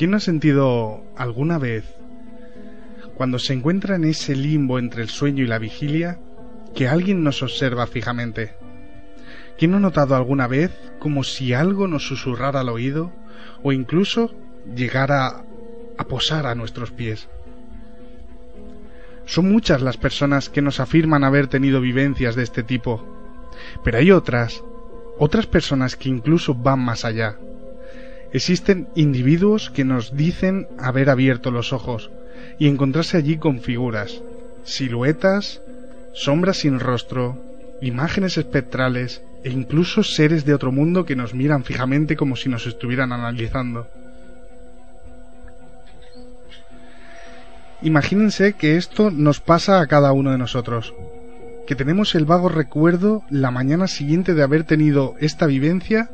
¿Quién no ha sentido alguna vez, cuando se encuentra en ese limbo entre el sueño y la vigilia, que alguien nos observa fijamente? ¿Quién no ha notado alguna vez como si algo nos susurrara al oído o incluso llegara a posar a nuestros pies? Son muchas las personas que nos afirman haber tenido vivencias de este tipo, pero hay otras, otras personas que incluso van más allá. Existen individuos que nos dicen haber abierto los ojos y encontrarse allí con figuras, siluetas, sombras sin rostro, imágenes espectrales e incluso seres de otro mundo que nos miran fijamente como si nos estuvieran analizando. Imagínense que esto nos pasa a cada uno de nosotros, que tenemos el vago recuerdo la mañana siguiente de haber tenido esta vivencia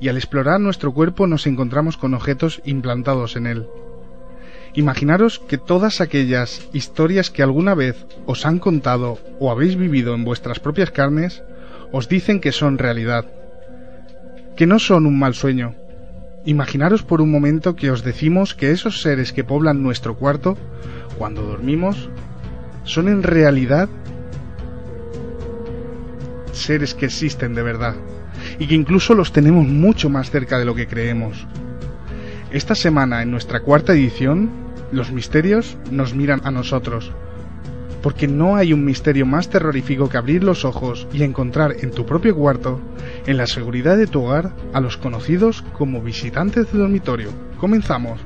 y al explorar nuestro cuerpo nos encontramos con objetos implantados en él. Imaginaros que todas aquellas historias que alguna vez os han contado o habéis vivido en vuestras propias carnes os dicen que son realidad, que no son un mal sueño. Imaginaros por un momento que os decimos que esos seres que poblan nuestro cuarto cuando dormimos son en realidad seres que existen de verdad y que incluso los tenemos mucho más cerca de lo que creemos. Esta semana, en nuestra cuarta edición, los misterios nos miran a nosotros, porque no hay un misterio más terrorífico que abrir los ojos y encontrar en tu propio cuarto, en la seguridad de tu hogar, a los conocidos como visitantes de dormitorio. Comenzamos.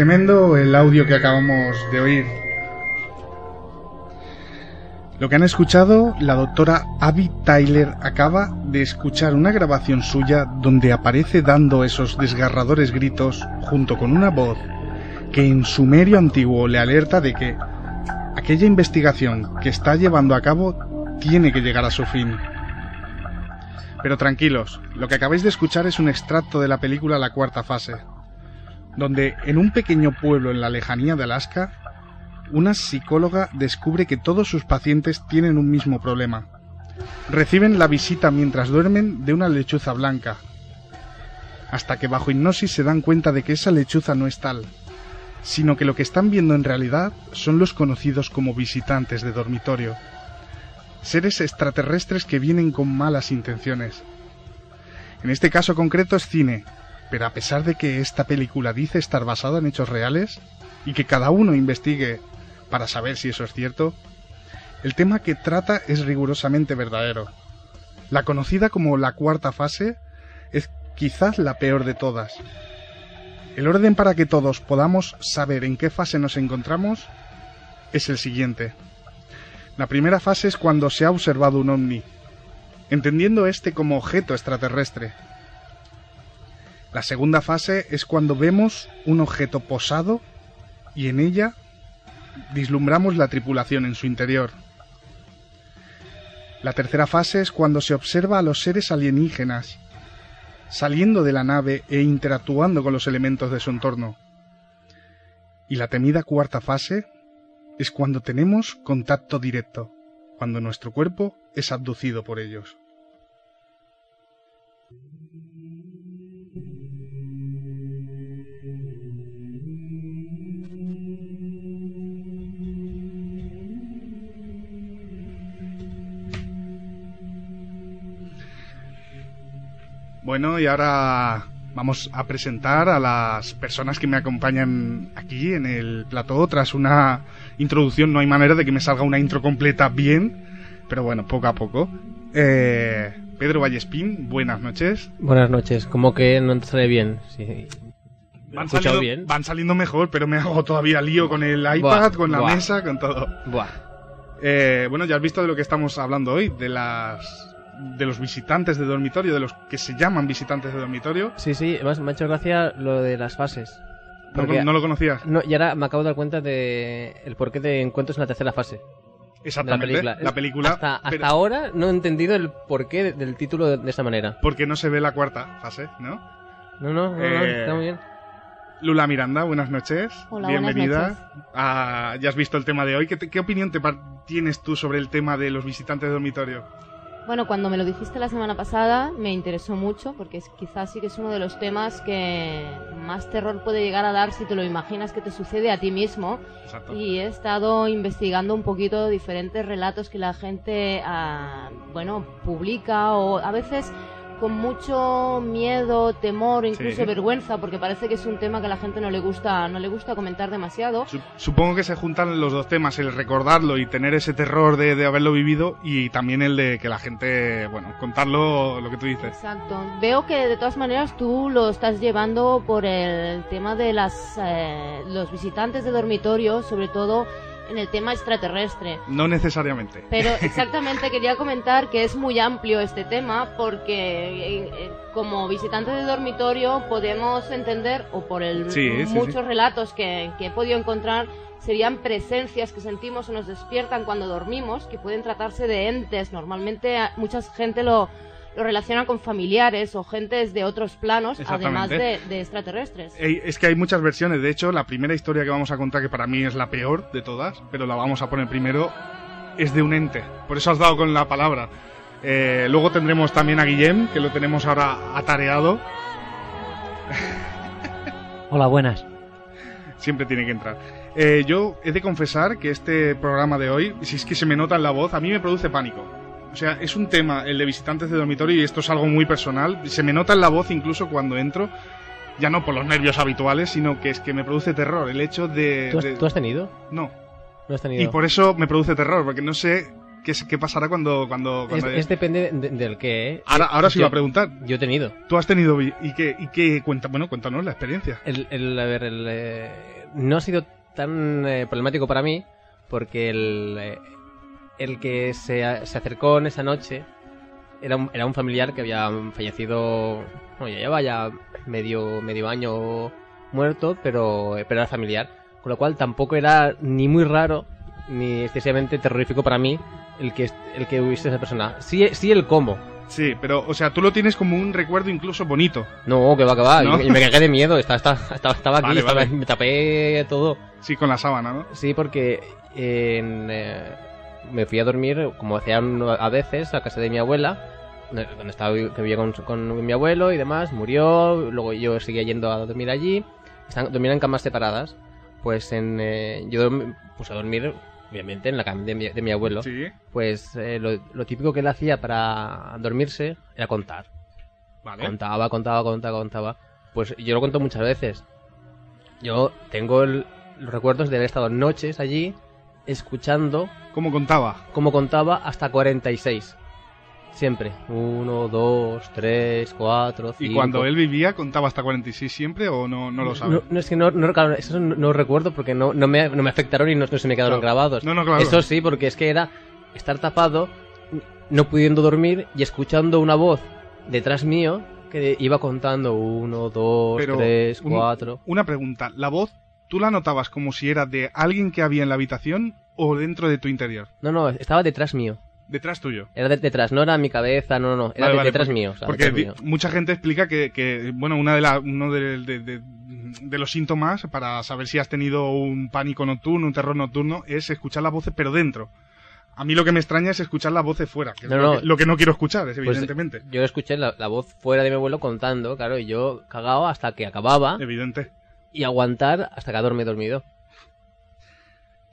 Tremendo el audio que acabamos de oír. Lo que han escuchado, la doctora Abby Tyler acaba de escuchar una grabación suya donde aparece dando esos desgarradores gritos junto con una voz que en sumerio antiguo le alerta de que aquella investigación que está llevando a cabo tiene que llegar a su fin. Pero tranquilos, lo que acabáis de escuchar es un extracto de la película La Cuarta Fase, donde en un pequeño pueblo en la lejanía de Alaska, una psicóloga descubre que todos sus pacientes tienen un mismo problema. Reciben la visita mientras duermen de una lechuza blanca, hasta que bajo hipnosis se dan cuenta de que esa lechuza no es tal, sino que lo que están viendo en realidad son los conocidos como visitantes de dormitorio, seres extraterrestres que vienen con malas intenciones. En este caso concreto es cine, pero a pesar de que esta película dice estar basada en hechos reales y que cada uno investigue para saber si eso es cierto, el tema que trata es rigurosamente verdadero. La conocida como la cuarta fase es quizás la peor de todas. El orden para que todos podamos saber en qué fase nos encontramos es el siguiente. La primera fase es cuando se ha observado un ovni, entendiendo este como objeto extraterrestre, la segunda fase es cuando vemos un objeto posado y en ella vislumbramos la tripulación en su interior. La tercera fase es cuando se observa a los seres alienígenas saliendo de la nave e interactuando con los elementos de su entorno. Y la temida cuarta fase es cuando tenemos contacto directo, cuando nuestro cuerpo es abducido por ellos. Bueno, y ahora vamos a presentar a las personas que me acompañan aquí en el plató. Tras una introducción, no hay manera de que me salga una intro completa bien, pero bueno, poco a poco. Eh, Pedro Vallespín, buenas noches. Buenas noches, como que no te sale bien. Sí. Van saliendo, bien? van saliendo mejor, pero me hago todavía lío con el iPad, con la mesa, con todo. Buah. Eh, bueno, ya has visto de lo que estamos hablando hoy, de las de los visitantes de dormitorio, de los que se llaman visitantes de dormitorio. Sí, sí, además me ha hecho gracia lo de las fases. ¿No, ¿No, lo conocías? No, y ahora me acabo de dar cuenta de el porqué de encuentros en la tercera fase. Exactamente, la película. hasta, hasta ahora no he entendido el porqué del título de, esa manera. Porque no se ve la cuarta fase, ¿no? No, no, no, eh, está muy bien. Lula Miranda, buenas noches. Hola, Bienvenida. Buenas noches. ya has visto el tema de hoy. ¿Qué, ¿Qué, opinión te tienes tú sobre el tema de los visitantes de dormitorio? Bueno, cuando me lo dijiste la semana pasada me interesó mucho porque es, quizás sí que es uno de los temas que más terror puede llegar a dar si te lo imaginas que te sucede a ti mismo. Exacto. Y he estado investigando un poquito diferentes relatos que la gente, ah, bueno, publica o a veces con mucho miedo, temor, incluso vergüenza, porque parece que es un tema que a la gente no le gusta, no le gusta comentar demasiado. Supongo que se juntan los dos temas, el recordarlo y tener ese terror de, de, haberlo vivido y también el de que la gente, bueno, contarlo lo que tú dices. Exacto. Veo que de todas maneras tú lo estás llevando por el tema de las eh, los visitantes de dormitorio, sobre todo en el tema extraterrestre. No necesariamente. Pero exactamente quería comentar que es muy amplio este tema porque eh, eh, como visitantes de dormitorio podemos entender, o por el muchos relatos que, que he podido encontrar, serían presencias que sentimos o nos despiertan cuando dormimos, que pueden tratarse de entes. Normalmente mucha gente lo lo relacionan con familiares o gentes de otros planos, además de, extraterrestres. Es que hay muchas versiones. De hecho, la primera historia que vamos a contar, que para mí es la peor de todas, pero la vamos a poner primero, es de un ente. Por eso has dado con la palabra. Eh, luego tendremos también a Guillem, que lo tenemos ahora atareado. Hola, buenas. Siempre tiene que entrar. Eh, yo he de confesar que este programa de hoy, si es que se me nota en la voz, a mí me produce pánico. O sea, es un tema, el de visitantes de dormitorio, y esto es algo muy personal. Se me nota en la voz incluso cuando entro, ya no por los nervios habituales, sino que es que me produce terror el hecho de... ¿Tú has, tenido? No. No has tenido. Y por eso me produce terror, porque no sé qué, qué pasará cuando... cuando, Es, depende del qué, ¿eh? Ahora, ahora sí iba a preguntar. Yo he tenido. ¿Tú has tenido y qué, y qué cuenta? Bueno, cuéntanos la experiencia. El, el a ver, el, eh, no ha sido tan eh, problemático para mí, porque el eh, el que se, acercó en esa noche era un, era un familiar que había fallecido, bueno, ya lleva ya medio, medio año muerto, pero, pero era familiar. Con lo cual tampoco era ni muy raro ni excesivamente terrorífico para mí el que, el que hubiese esa persona. Sí, sí el cómo. Sí, pero, o sea, tú lo tienes como un recuerdo incluso bonito. No, que va, que va. Y, me cagué de miedo. Estaba, estaba, estaba aquí, me tapé todo. Sí, con la sábana, ¿no? Sí, porque en, eh, me fui a dormir, como hacían a veces, a casa de mi abuela, donde estaba, que vivía con, mi abuelo y demás, murió, luego yo seguía yendo a dormir allí, están, dormían en camas separadas, pues en, eh, yo puse a dormir, obviamente, en la cama de mi, abuelo, pues eh, lo, típico que él hacía para dormirse era contar. Contaba, contaba, contaba, contaba. Pues yo lo cuento muchas veces. Yo tengo los recuerdos de haber estado noches allí escuchando. ¿Cómo contaba? Como contaba hasta 46. Siempre. 1, 2, 3, 4, 5. ¿Y cuando él vivía contaba hasta 46 siempre o no, no lo sabes? No, es que no, no, eso no, recuerdo porque no, no, me, no me afectaron y no, se me quedaron grabados. No, no, claro. Eso sí, porque es que era estar tapado, no pudiendo dormir y escuchando una voz detrás mío que iba contando 1, 2, 3, 4. Una pregunta, ¿la voz ¿Tú la notabas como si era de alguien que había en la habitación o dentro de tu interior? No, no, estaba detrás mío. Detrás tuyo. Era detrás, no era mi cabeza, no, no, era detrás mío. porque mucha gente explica que, bueno, una de la, uno de, los síntomas para saber si has tenido un pánico nocturno, un terror nocturno, es escuchar las voces, pero dentro. A mí lo que me extraña es escuchar las voces fuera, que es lo, que, no quiero escuchar, pues, evidentemente. yo escuché la, voz fuera de mi abuelo contando, claro, y yo cagado hasta que acababa. Evidente. Y aguantar hasta que dormí dormido.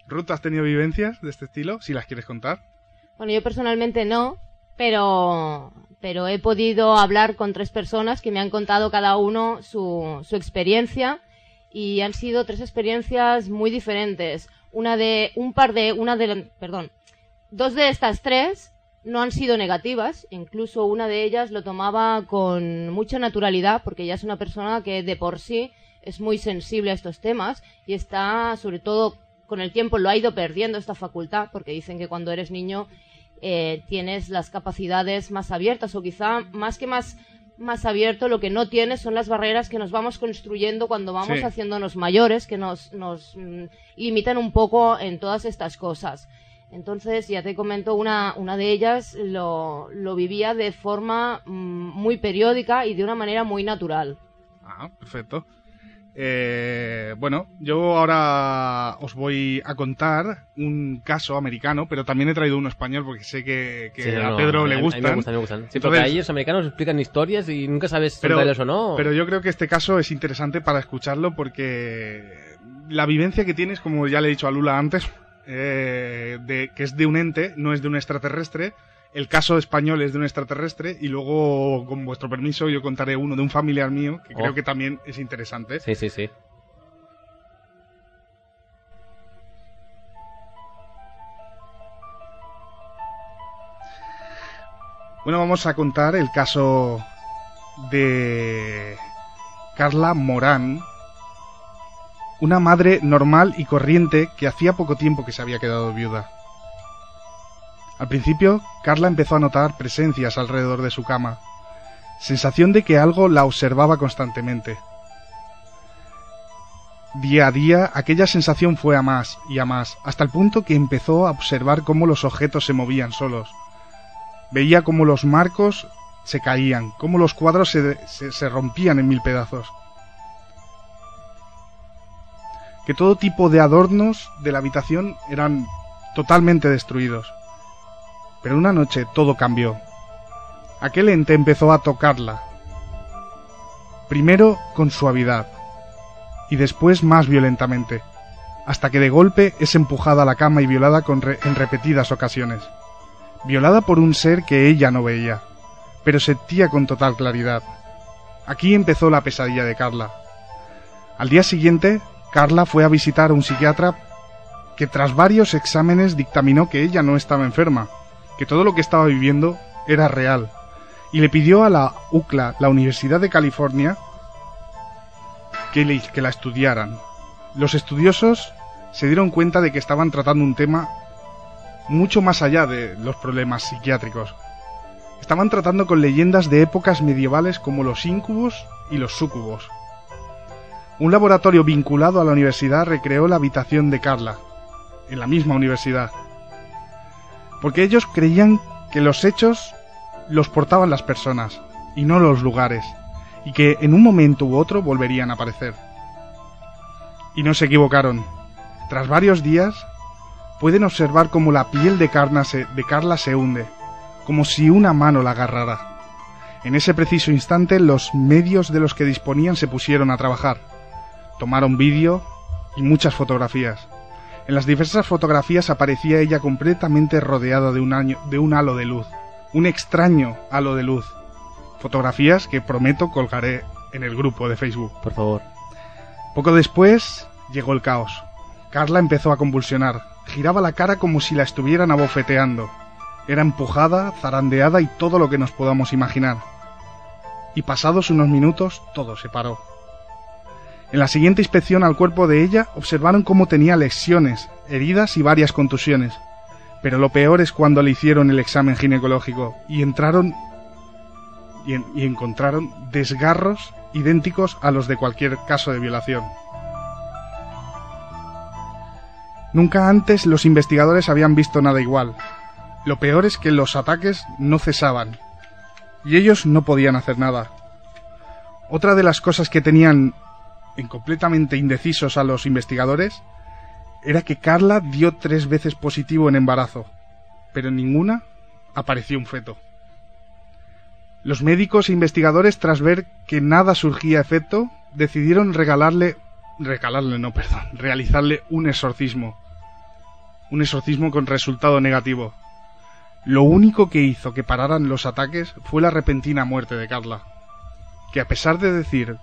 Ruth, ¿has tenido vivencias de este estilo? Si las quieres contar. Bueno, yo personalmente no, pero, he podido hablar con tres personas que me han contado cada uno su, su experiencia y han sido tres experiencias muy diferentes. Una de, un par de, una de, perdón, dos de estas tres no han sido negativas, incluso una de ellas lo tomaba con mucha naturalidad porque ella es una persona que de por sí es muy sensible a estos temas y está sobre todo con el tiempo lo ha ido perdiendo esta facultad porque dicen que cuando eres niño eh, tienes las capacidades más abiertas o quizá más que más más abierto lo que no tienes son las barreras que nos vamos construyendo cuando vamos haciéndonos mayores que nos, nos mm, limitan un poco en todas estas cosas. Entonces ya te comento una, una de ellas lo, lo vivía de forma mm, muy periódica y de una manera muy natural. Ah perfecto eh, bueno, yo ahora os voy a contar un caso americano, pero también he traído uno español porque sé que, a Pedro le gustan. A mí me gustan, me gustan. Sí, porque ahí los americanos explican historias y nunca sabes si son o no. Pero yo creo que este caso es interesante para escucharlo porque la vivencia que tienes, como ya le he dicho a Lula antes, eh, de, que es de un ente, no es de un extraterrestre, el caso español es de un extraterrestre y luego, con vuestro permiso, yo contaré uno de un familiar mío que creo oh. que también es interesante. Sí, sí, sí. Bueno, vamos a contar el caso de Carla Morán, una madre normal y corriente que hacía poco tiempo que se había quedado viuda. Al principio, Carla empezó a notar presencias alrededor de su cama, sensación de que algo la observaba constantemente. Día a día, aquella sensación fue a más y a más, hasta el punto que empezó a observar cómo los objetos se movían solos. Veía cómo los marcos se caían, cómo los cuadros se, se rompían en mil pedazos. Que todo tipo de adornos de la habitación eran totalmente destruidos. Pero una noche todo cambió. Aquel ente empezó a tocarla. Primero con suavidad y después más violentamente, hasta que de golpe es empujada a la cama y violada en repetidas ocasiones. Violada por un ser que ella no veía, pero sentía con total claridad. Aquí empezó la pesadilla de Carla. Al día siguiente, Carla fue a visitar a un psiquiatra que tras varios exámenes dictaminó que ella no estaba enferma, que todo lo que estaba viviendo era real, y le pidió a la UCLA, la Universidad de California, que, la estudiaran. Los estudiosos se dieron cuenta de que estaban tratando un tema mucho más allá de los problemas psiquiátricos. Estaban tratando con leyendas de épocas medievales como los incubos y los súcubos. Un laboratorio vinculado a la universidad recreó la habitación de Carla, en la misma universidad, porque ellos creían que los hechos los portaban las personas y no los lugares, y que en un momento u otro volverían a aparecer. Y no se equivocaron. Tras varios días, pueden observar cómo la piel de, Carla se hunde, como si una mano la agarrara. En ese preciso instante, los medios de los que disponían se pusieron a trabajar. Tomaron vídeo y muchas fotografías. En las diversas fotografías aparecía ella completamente rodeada de un, año, de un halo de luz, un extraño halo de luz. Fotografías que prometo colgaré en el grupo de Facebook. Por favor. Poco después llegó el caos. Carla empezó a convulsionar, giraba la cara como si la estuvieran abofeteando. Era empujada, zarandeada y todo lo que nos podamos imaginar. Y pasados unos minutos todo se paró. En la siguiente inspección al cuerpo de ella observaron cómo tenía lesiones, heridas y varias contusiones. Pero lo peor es cuando le hicieron el examen ginecológico y entraron y, encontraron desgarros idénticos a los de cualquier caso de violación. Nunca antes los investigadores habían visto nada igual. Lo peor es que los ataques no cesaban, y ellos no podían hacer nada. Otra de las cosas que tenían en completamente indecisos a los investigadores era que Carla dio tres veces positivo en embarazo, pero en ninguna apareció un feto. Los médicos e investigadores, tras ver que nada surgía efecto, decidieron regalarle, regalarle, no, perdón, realizarle un exorcismo. Un exorcismo con resultado negativo. Lo único que hizo que pararan los ataques fue la repentina muerte de Carla, que a pesar de decir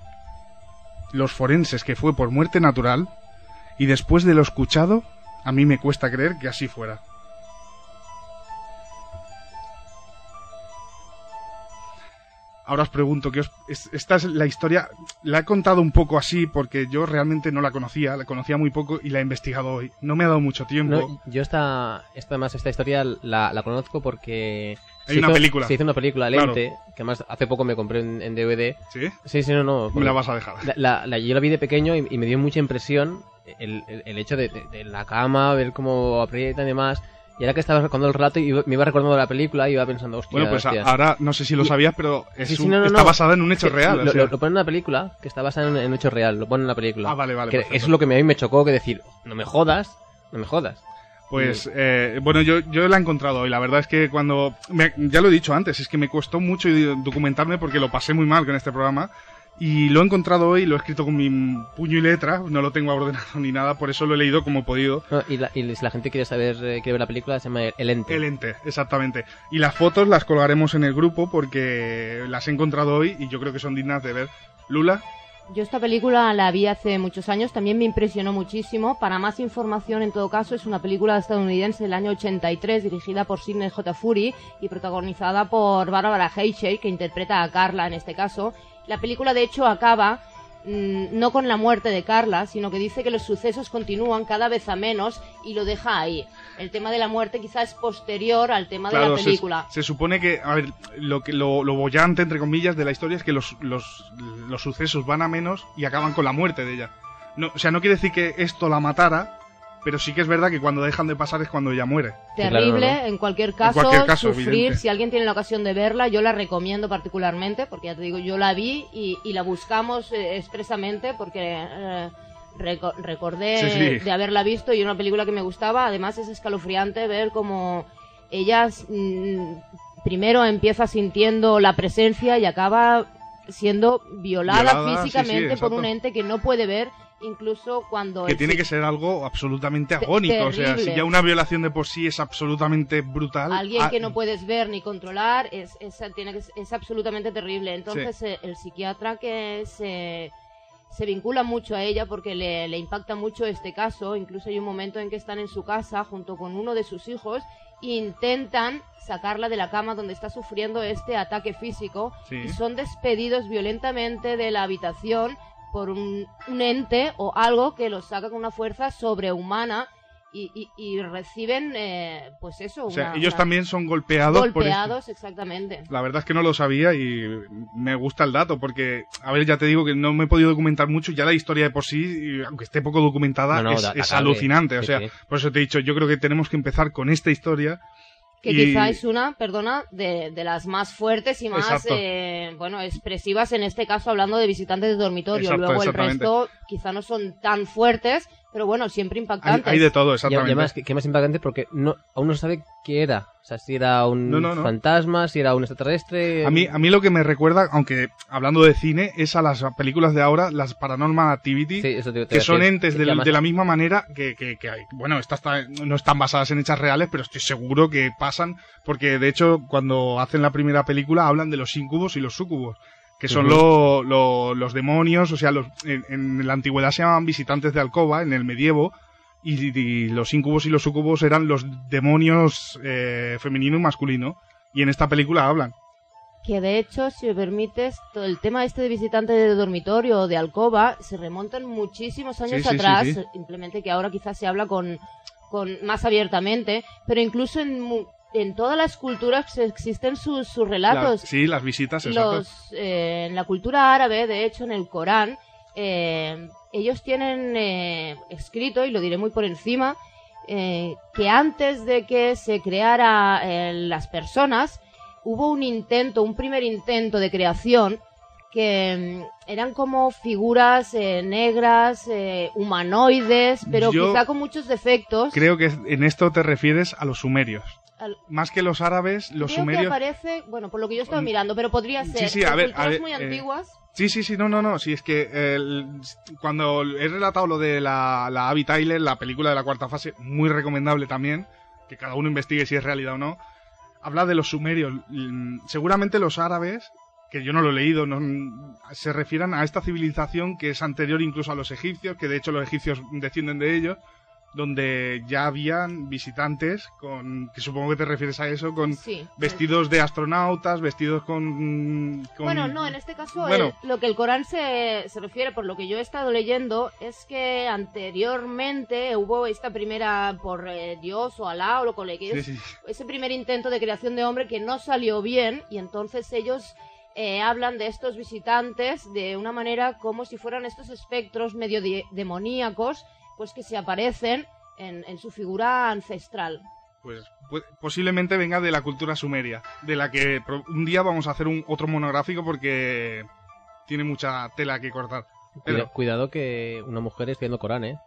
los forenses que fue por muerte natural, y después de lo escuchado, a mí me cuesta creer que así fuera. Ahora os pregunto, que esta es la historia, la he contado un poco así porque yo realmente no la conocía, la conocía muy poco y la he investigado hoy. No me ha dado mucho tiempo. yo esta, esta, más esta historia la, la conozco porque hay una película. Se hizo una película, Lente, que además hace poco me compré en, DVD. ¿Sí? Sí, sí, no, no. Me la vas a dejar. La, yo la vi de pequeño y, me dio mucha impresión el, el, hecho de, de, la cama, ver cómo aprieta y demás. Y ahora que estaba recordando el relato, y me iba recordando la película y iba pensando, hostia. Bueno, pues ahora no sé si lo sabías, pero está basada en un hecho real. Lo, lo, ponen en la película, que está basada en, un hecho real, lo ponen en la película. Ah, vale, vale. eso es lo que a mí me chocó, que decir, no me jodas, no me jodas. Pues eh, bueno, yo, yo la he encontrado y la verdad es que cuando... ya lo he dicho antes, es que me costó mucho documentarme porque lo pasé muy mal con este programa y lo he encontrado hoy, lo he escrito con mi puño y letra, no lo tengo ordenado ni nada, por eso lo he leído como he podido. y, si la gente quiere saber, eh, quiere ver la película, se llama El Ente. El Ente, exactamente. Y las fotos las colgaremos en el grupo porque las he encontrado hoy y yo creo que son dignas de ver. Lula. Yo esta película la vi hace muchos años, también me impresionó muchísimo. Para más información, en todo caso, es una película estadounidense del año 83, dirigida por Sidney J. Fury y protagonizada por Barbara Hershey, que interpreta a Carla en este caso. La película, de hecho, acaba no con la muerte de Carla, sino que dice que los sucesos continúan cada vez a menos y lo deja ahí. El tema de la muerte quizás es posterior al tema de la película. Se, supone que, a ver, lo, que, lo, lo bollante, entre comillas, de la historia es que los, los, los sucesos van a menos y acaban con la muerte de ella. No, o sea, no quiere decir que esto la matara, pero sí que es verdad que cuando dejan de pasar es cuando ella muere. Terrible, en, cualquier caso, sufrir, si alguien tiene la ocasión de verla, yo la recomiendo particularmente, porque ya te digo, yo la vi y, la buscamos eh, expresamente porque eh, recordé de haberla visto y una película que me gustaba, además es escalofriante ver cómo ella mm, primero empieza sintiendo la presencia y acaba siendo violada, físicamente por un ente que no puede ver incluso cuando... Que tiene que ser algo absolutamente agónico, o sea, si ya una violación de por sí es absolutamente brutal... Alguien ah, que no puedes ver ni controlar es, es, tiene que, es absolutamente terrible. Entonces eh, el psiquiatra que se, se vincula mucho a ella porque le, le impacta mucho este caso, incluso hay un momento en que están en su casa junto con uno de sus hijos e intentan sacarla de la cama donde está sufriendo este ataque físico y son despedidos violentamente de la habitación por un, ente o algo que los saca con una fuerza sobrehumana y, y, reciben, eh, pues eso. o sea, ellos también son golpeados. Golpeados, exactamente. La verdad es que no lo sabía y me gusta el dato porque, a ver, ya te digo que no me he podido documentar mucho. Ya la historia de por sí, aunque esté poco documentada, es, alucinante. o sea, por eso te he dicho, yo creo que tenemos que empezar con esta historia que quizá es una, perdona, de, de, las más fuertes y más, eh, bueno, expresivas en este caso hablando de visitantes de dormitorio. Luego el resto quizá no son tan fuertes, pero bueno, siempre impactantes. Hay, de todo, exactamente. Y además, que, más impactante porque no, aún no se sabe qué era. O sea, si era un fantasma, si era un extraterrestre. A mí, a mí lo que me recuerda, aunque hablando de cine, es a las películas de ahora, las Paranormal Activity, que son entes de, la misma manera que, que, hay. Bueno, estas no están basadas en hechas reales, pero estoy seguro que pasan, porque de hecho, cuando hacen la primera película, hablan de los incubos y los sucubos que son los demonios, o sea, los, en, la antigüedad se llamaban visitantes de alcoba, en el medievo, y, los incubos y los sucubos eran los demonios eh, femenino y masculino, y en esta película hablan. Que de hecho, si me permites, todo el tema este de visitante de dormitorio o de alcoba se remontan muchísimos años atrás, simplemente que ahora quizás se habla con, con más abiertamente, pero incluso en en todas las culturas existen sus, sus relatos. sí, las visitas, Los, eh, en la cultura árabe, de hecho, en el Corán, eh, ellos tienen eh, escrito, y lo diré muy por encima, eh, que antes de que se creara eh, las personas, hubo un intento, un primer intento de creación que mm, eran como figuras eh, negras, humanoides, pero quizá con muchos defectos. Creo que en esto te refieres a los sumerios. Más que los árabes, los creo sumerios. Que aparece, bueno, por lo que yo estaba mm, mirando, pero podría ser. Sí, sí, a ver, muy antiguas. Sí, sí, sí, no, no, no. Sí, es que cuando he relatado lo de la, la Abby Tyler, la película de la cuarta fase, muy recomendable también, que cada uno investigue si es realidad o no, habla de los sumerios. Mm, seguramente los árabes, que yo no lo he leído, no, se refieran a esta civilización que es anterior incluso a los egipcios, que de hecho los egipcios descienden de ellos, donde ya habían visitantes con que supongo que te refieres a eso con vestidos de astronautas vestidos con, bueno no en este caso lo que el Corán se, se refiere por lo que yo he estado leyendo es que anteriormente hubo esta primera por eh, Dios o Alá o lo que le quieras ese primer intento de creación de hombre que no salió bien y entonces ellos eh, hablan de estos visitantes de una manera como si fueran estos espectros medio demoníacos pues que se aparecen en, su figura ancestral. Pues, posiblemente venga de la cultura sumeria, de la que un día vamos a hacer un otro monográfico porque tiene mucha tela que cortar. Cuidado que una mujer es viendo Corán, ¿eh?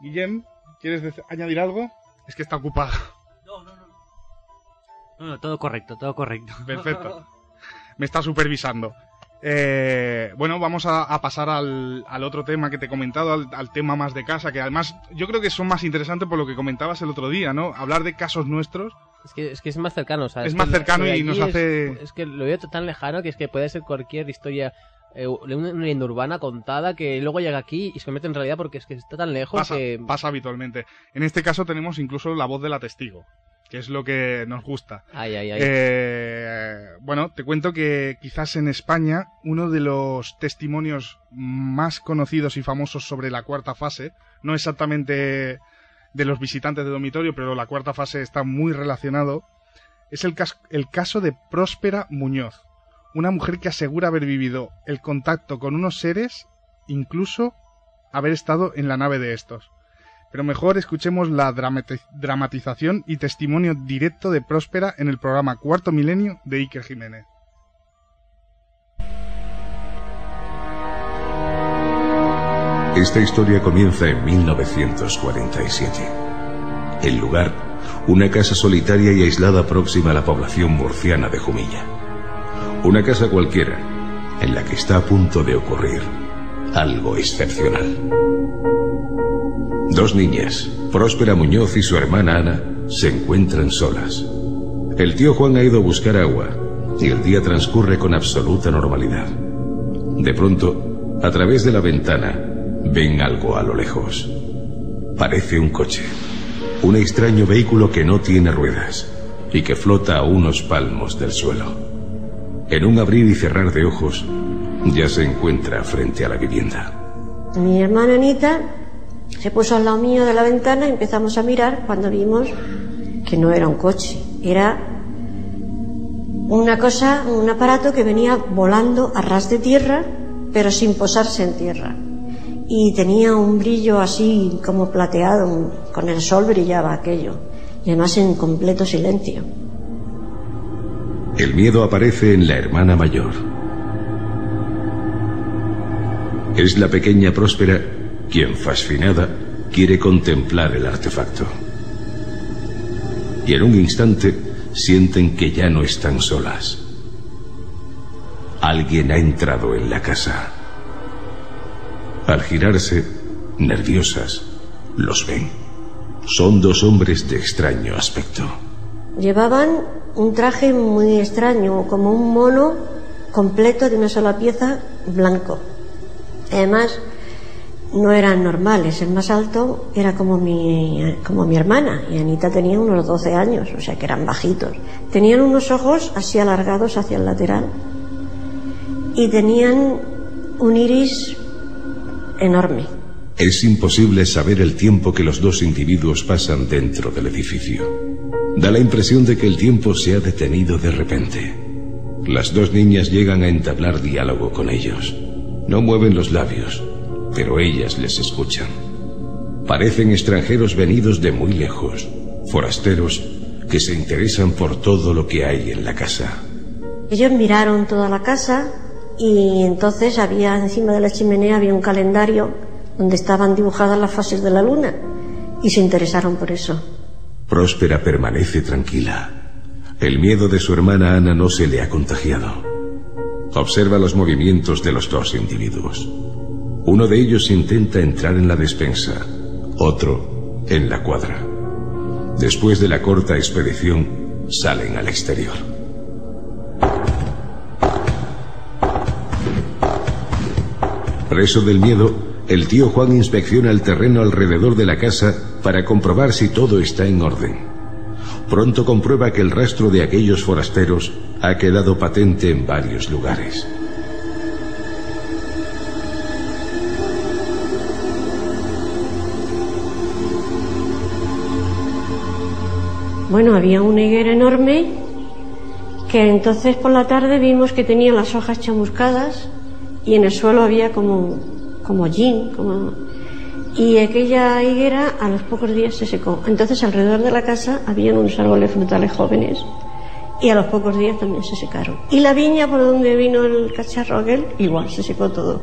Guillem, ¿quieres añadir algo? Es que está ocupado. No, no, no. No, no, todo correcto, todo correcto. Perfecto. Me está supervisando. Eh, bueno, vamos a, pasar al, otro tema que te he comentado, al, tema más de casa, que además yo creo que son más interesantes por lo que comentabas el otro día, ¿no? Hablar de casos nuestros. Es que es, que es más cercano, ¿sabes? Es más cercano y nos hace... Es, que lo veo tan lejano que es que puede ser cualquier historia eh, una leyenda urbana contada que luego llega aquí y se mete en realidad porque es que está tan lejos pasa, que... Pasa habitualmente. En este caso tenemos incluso la voz de la testigo que es lo que nos gusta. Ay, ay, ay. Eh, bueno, te cuento que quizás en España uno de los testimonios más conocidos y famosos sobre la cuarta fase, no exactamente de los visitantes de dormitorio, pero la cuarta fase está muy relacionado, es el, el caso de Próspera Muñoz, una mujer que asegura haber vivido el contacto con unos seres, incluso haber estado en la nave de estos pero mejor escuchemos la dramatización y testimonio directo de Próspera en el programa Cuarto Milenio de Iker Jiménez. Esta historia comienza en 1947. El lugar, una casa solitaria y aislada próxima a la población murciana de Jumilla. Una casa cualquiera, en la que está a punto de ocurrir algo excepcional. Dos niñas, Próspera Muñoz y su hermana Ana, se encuentran solas. El tío Juan ha ido a buscar agua y el día transcurre con absoluta normalidad. De pronto, a través de la ventana, ven algo a lo lejos. Parece un coche. Un extraño vehículo que no tiene ruedas y que flota a unos palmos del suelo. En un abrir y cerrar de ojos, ya se encuentra frente a la vivienda. Mi hermana Anita se puso al lado mío de la ventana y empezamos a mirar cuando vimos que no era un coche, era una cosa, un aparato que venía volando a ras de tierra, pero sin posarse en tierra. Y tenía un brillo así como plateado, con el sol brillaba aquello, y además en completo silencio. El miedo aparece en la hermana mayor. Es la pequeña próspera quien, fascinada, quiere contemplar el artefacto. Y en un instante sienten que ya no están solas. Alguien ha entrado en la casa. Al girarse, nerviosas, los ven. Son dos hombres de extraño aspecto. Llevaban un traje muy extraño, como un mono completo de una sola pieza blanco. Además, no eran normales. El más alto era como mi, como mi hermana y Anita tenía unos 12 años, o sea que eran bajitos. Tenían unos ojos así alargados hacia el lateral y tenían un iris enorme. Es imposible saber el tiempo que los dos individuos pasan dentro del edificio. Da la impresión de que el tiempo se ha detenido de repente. Las dos niñas llegan a entablar diálogo con ellos. No mueven los labios, pero ellas les escuchan. Parecen extranjeros venidos de muy lejos, forasteros que se interesan por todo lo que hay en la casa. Ellos miraron toda la casa y entonces había encima de la chimenea había un calendario donde estaban dibujadas las fases de la luna y se interesaron por eso. Próspera permanece tranquila. El miedo de su hermana Ana no se le ha contagiado. Observa los movimientos de los dos individuos. Uno de ellos intenta entrar en la despensa, otro en la cuadra. Después de la corta expedición, salen al exterior. Preso del miedo, el tío Juan inspecciona el terreno alrededor de la casa para comprobar si todo está en orden. Pronto comprueba que el rastro de aquellos forasteros ha quedado patente en varios lugares. Bueno, había una higuera enorme que entonces por la tarde vimos que tenía las hojas chamuscadas y en el suelo había como, como gin, como... y aquella higuera a los pocos días se secó. Entonces alrededor de la casa había unos árboles frutales jóvenes y a los pocos días también se secaron. Y la viña por donde vino el cacharro aquel, igual, se secó todo.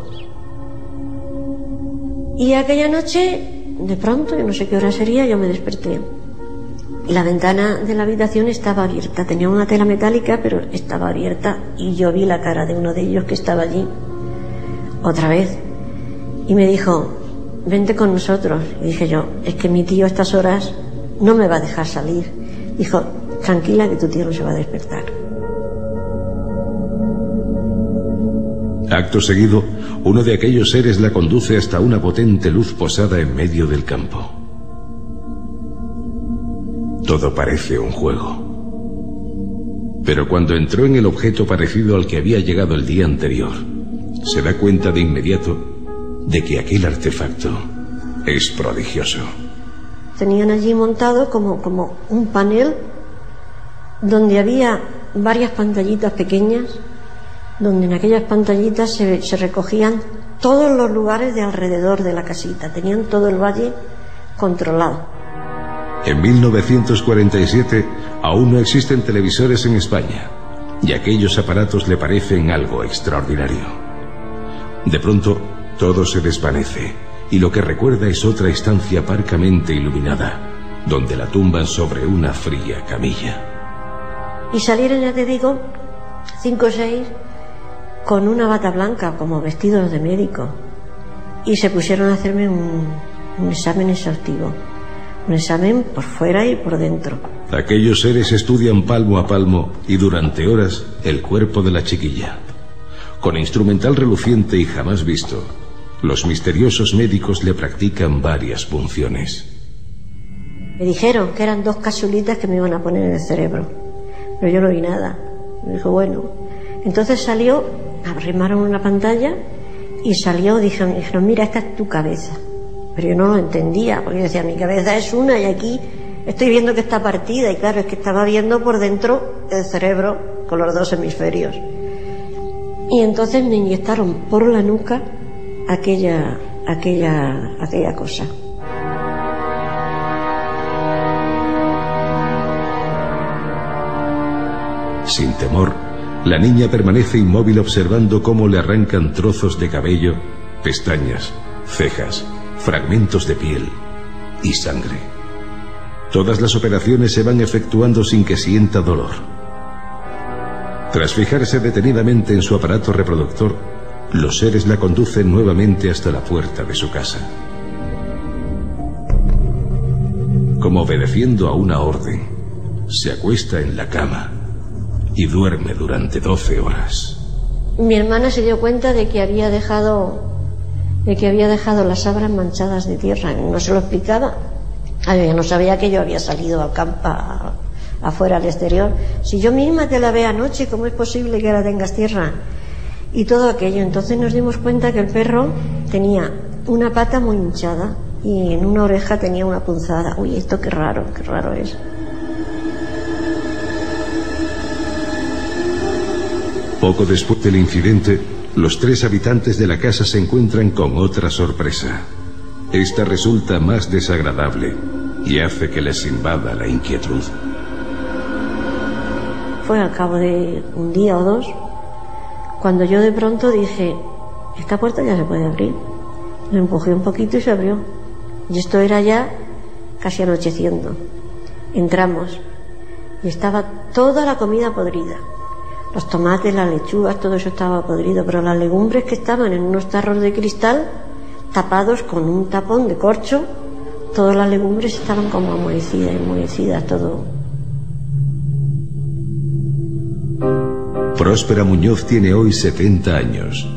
Y aquella noche, de pronto, yo no sé qué hora sería, yo me desperté. La ventana de la habitación estaba abierta, tenía una tela metálica, pero estaba abierta y yo vi la cara de uno de ellos que estaba allí otra vez. Y me dijo, vente con nosotros. Y dije yo, es que mi tío a estas horas no me va a dejar salir. Dijo, tranquila que tu tío no se va a despertar. Acto seguido, uno de aquellos seres la conduce hasta una potente luz posada en medio del campo. Todo parece un juego. Pero cuando entró en el objeto parecido al que había llegado el día anterior, se da cuenta de inmediato de que aquel artefacto es prodigioso. Tenían allí montado como, como un panel donde había varias pantallitas pequeñas, donde en aquellas pantallitas se, se recogían todos los lugares de alrededor de la casita, tenían todo el valle controlado. En 1947 aún no existen televisores en España y aquellos aparatos le parecen algo extraordinario. De pronto, todo se desvanece y lo que recuerda es otra estancia parcamente iluminada, donde la tumban sobre una fría camilla. Y salieron, ya te digo, cinco o seis con una bata blanca, como vestidos de médico, y se pusieron a hacerme un, un examen exhaustivo, un examen por fuera y por dentro. Aquellos seres estudian palmo a palmo y durante horas el cuerpo de la chiquilla. Con instrumental reluciente y jamás visto, los misteriosos médicos le practican varias funciones. Me dijeron que eran dos casulitas que me iban a poner en el cerebro, pero yo no vi nada. Me dijo, bueno. Entonces salió, arrimaron una pantalla y salió, dijeron, dijeron, mira, esta es tu cabeza. Pero yo no lo entendía, porque yo decía, mi cabeza es una y aquí estoy viendo que está partida. Y claro, es que estaba viendo por dentro el cerebro con los dos hemisferios. Y entonces me inyectaron por la nuca aquella, aquella, aquella cosa. Sin temor, la niña permanece inmóvil observando cómo le arrancan trozos de cabello, pestañas, cejas, fragmentos de piel y sangre. Todas las operaciones se van efectuando sin que sienta dolor. Tras fijarse detenidamente en su aparato reproductor, los seres la conducen nuevamente hasta la puerta de su casa. Como obedeciendo a una orden, se acuesta en la cama y duerme durante 12 horas. Mi hermana se dio cuenta de que había dejado de que había dejado las sabras manchadas de tierra, no se lo explicaba. Ella no sabía que yo había salido al campo afuera al exterior. Si yo misma te la ve anoche, ¿cómo es posible que ahora tengas tierra? Y todo aquello. Entonces nos dimos cuenta que el perro tenía una pata muy hinchada y en una oreja tenía una punzada. Uy, esto qué raro, qué raro es. Poco después del incidente, los tres habitantes de la casa se encuentran con otra sorpresa. Esta resulta más desagradable y hace que les invada la inquietud. Fue al cabo de un día o dos cuando yo de pronto dije, esta puerta ya se puede abrir. Le empujé un poquito y se abrió. Y esto era ya casi anocheciendo. Entramos y estaba toda la comida podrida. Los tomates, las lechugas, todo eso estaba podrido, pero las legumbres que estaban en unos tarros de cristal, tapados con un tapón de corcho, todas las legumbres estaban como amohecidas, enmohecidas, todo. Próspera Muñoz tiene hoy 70 años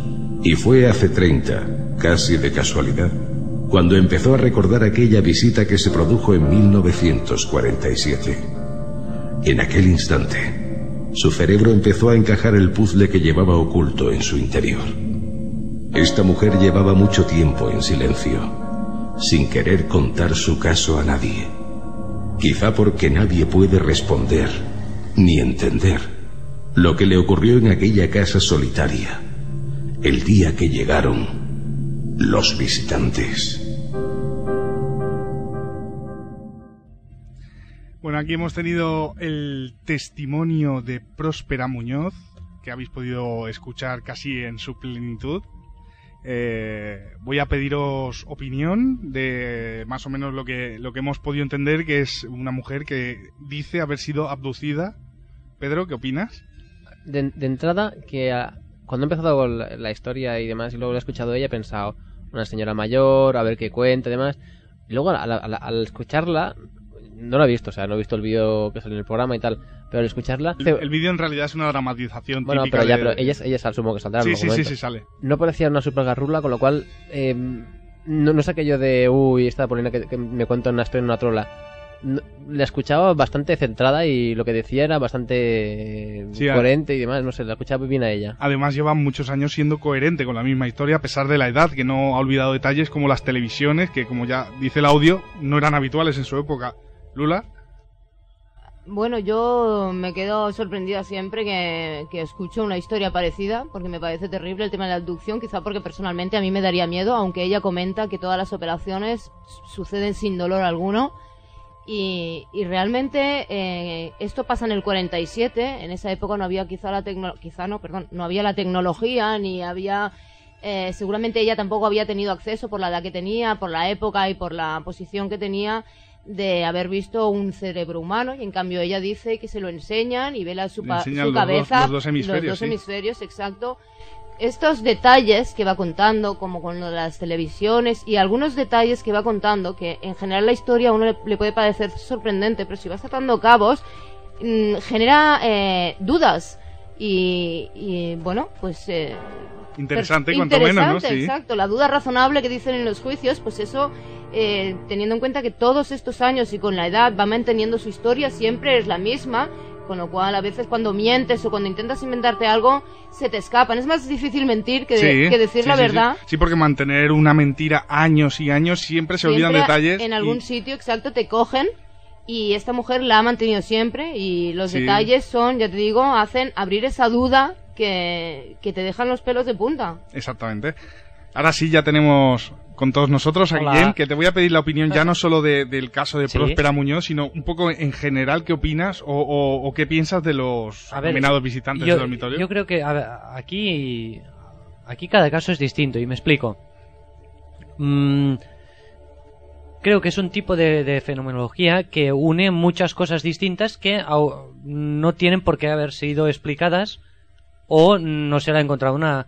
y fue hace 30, casi de casualidad, cuando empezó a recordar aquella visita que se produjo en 1947. En aquel instante, su cerebro empezó a encajar el puzzle que llevaba oculto en su interior. Esta mujer llevaba mucho tiempo en silencio, sin querer contar su caso a nadie. Quizá porque nadie puede responder ni entender lo que le ocurrió en aquella casa solitaria, el día que llegaron los visitantes. Bueno, aquí hemos tenido el testimonio de Próspera Muñoz, que habéis podido escuchar casi en su plenitud. Eh, voy a pediros opinión de más o menos lo que, lo que hemos podido entender, que es una mujer que dice haber sido abducida. Pedro, ¿qué opinas? De, entrada, que cuando he empezado la, la, historia y demás, y luego lo he escuchado ella, he pensado, una señora mayor, a ver qué cuenta y demás. Y luego al escucharla, no lo he visto, o sea, no he visto el vídeo que sale en el programa y tal, pero al escucharla... El, vídeo en realidad es una dramatización bueno, pero ya, pero ella, ella es al sumo que saldrá. Sí, sí, sí, sí, sale. No parecía una super garrula, con lo cual... Eh, no, no es aquello de, uy, esta polina que, que me cuenta una historia en una trola. la escuchaba bastante centrada y lo que decía era bastante coherente y demás, no sé, la escuchaba bien a ella. Además lleva muchos años siendo coherente con la misma historia a pesar de la edad, que no ha olvidado detalles como las televisiones, que como ya dice el audio, no eran habituales en su época. Lula. Bueno, yo me quedo sorprendida siempre que, escucho una historia parecida, porque me parece terrible el tema de la abducción, quizá porque personalmente a mí me daría miedo, aunque ella comenta que todas las operaciones suceden sin dolor alguno. Y, realmente eh, esto pasa en el 47, en esa época no había quizá la tecnología, quizá no, perdón, no había la tecnología, ni había, eh, seguramente ella tampoco había tenido acceso por la edad que tenía, por la época y por la posición que tenía de haber visto un cerebro humano y en cambio ella dice que se lo enseñan y ve la, su, cabeza los dos hemisferios, los dos hemisferios exacto. Estos detalles que va contando como con las televisiones y algunos detalles que va contando que en general la historia a uno le, puede parecer sorprendente pero si vas atando cabos mm, genera eh, dudas. Y, bueno pues eh, interesante cuanto menos ¿no? exacto la duda razonable que dicen en los juicios pues eso eh, teniendo en cuenta que todos estos años y con la edad va manteniendo su historia, siempre es la misma, con lo cual a veces cuando mientes o cuando intentas inventarte algo, se te escapan. Es más difícil mentir que, decir la verdad. Sí. porque mantener una mentira años y años siempre se olvidan detalles. En algún sitio exacto te cogen y esta mujer la ha mantenido siempre y los detalles son, ya te digo, hacen abrir esa duda que, que te dejan los pelos de punta. Exactamente. Ahora sí ya tenemos con todos nosotros a Guillén, que te voy a pedir la opinión ya no solo del caso de Próspera Muñoz, sino un poco en general qué opinas o, qué piensas de los nominados visitantes del dormitorio. Yo creo que aquí, aquí cada caso es distinto y me explico. Mm, creo que es un tipo de, fenomenología que une muchas cosas distintas que no tienen por qué haber sido explicadas o no se le ha encontrado una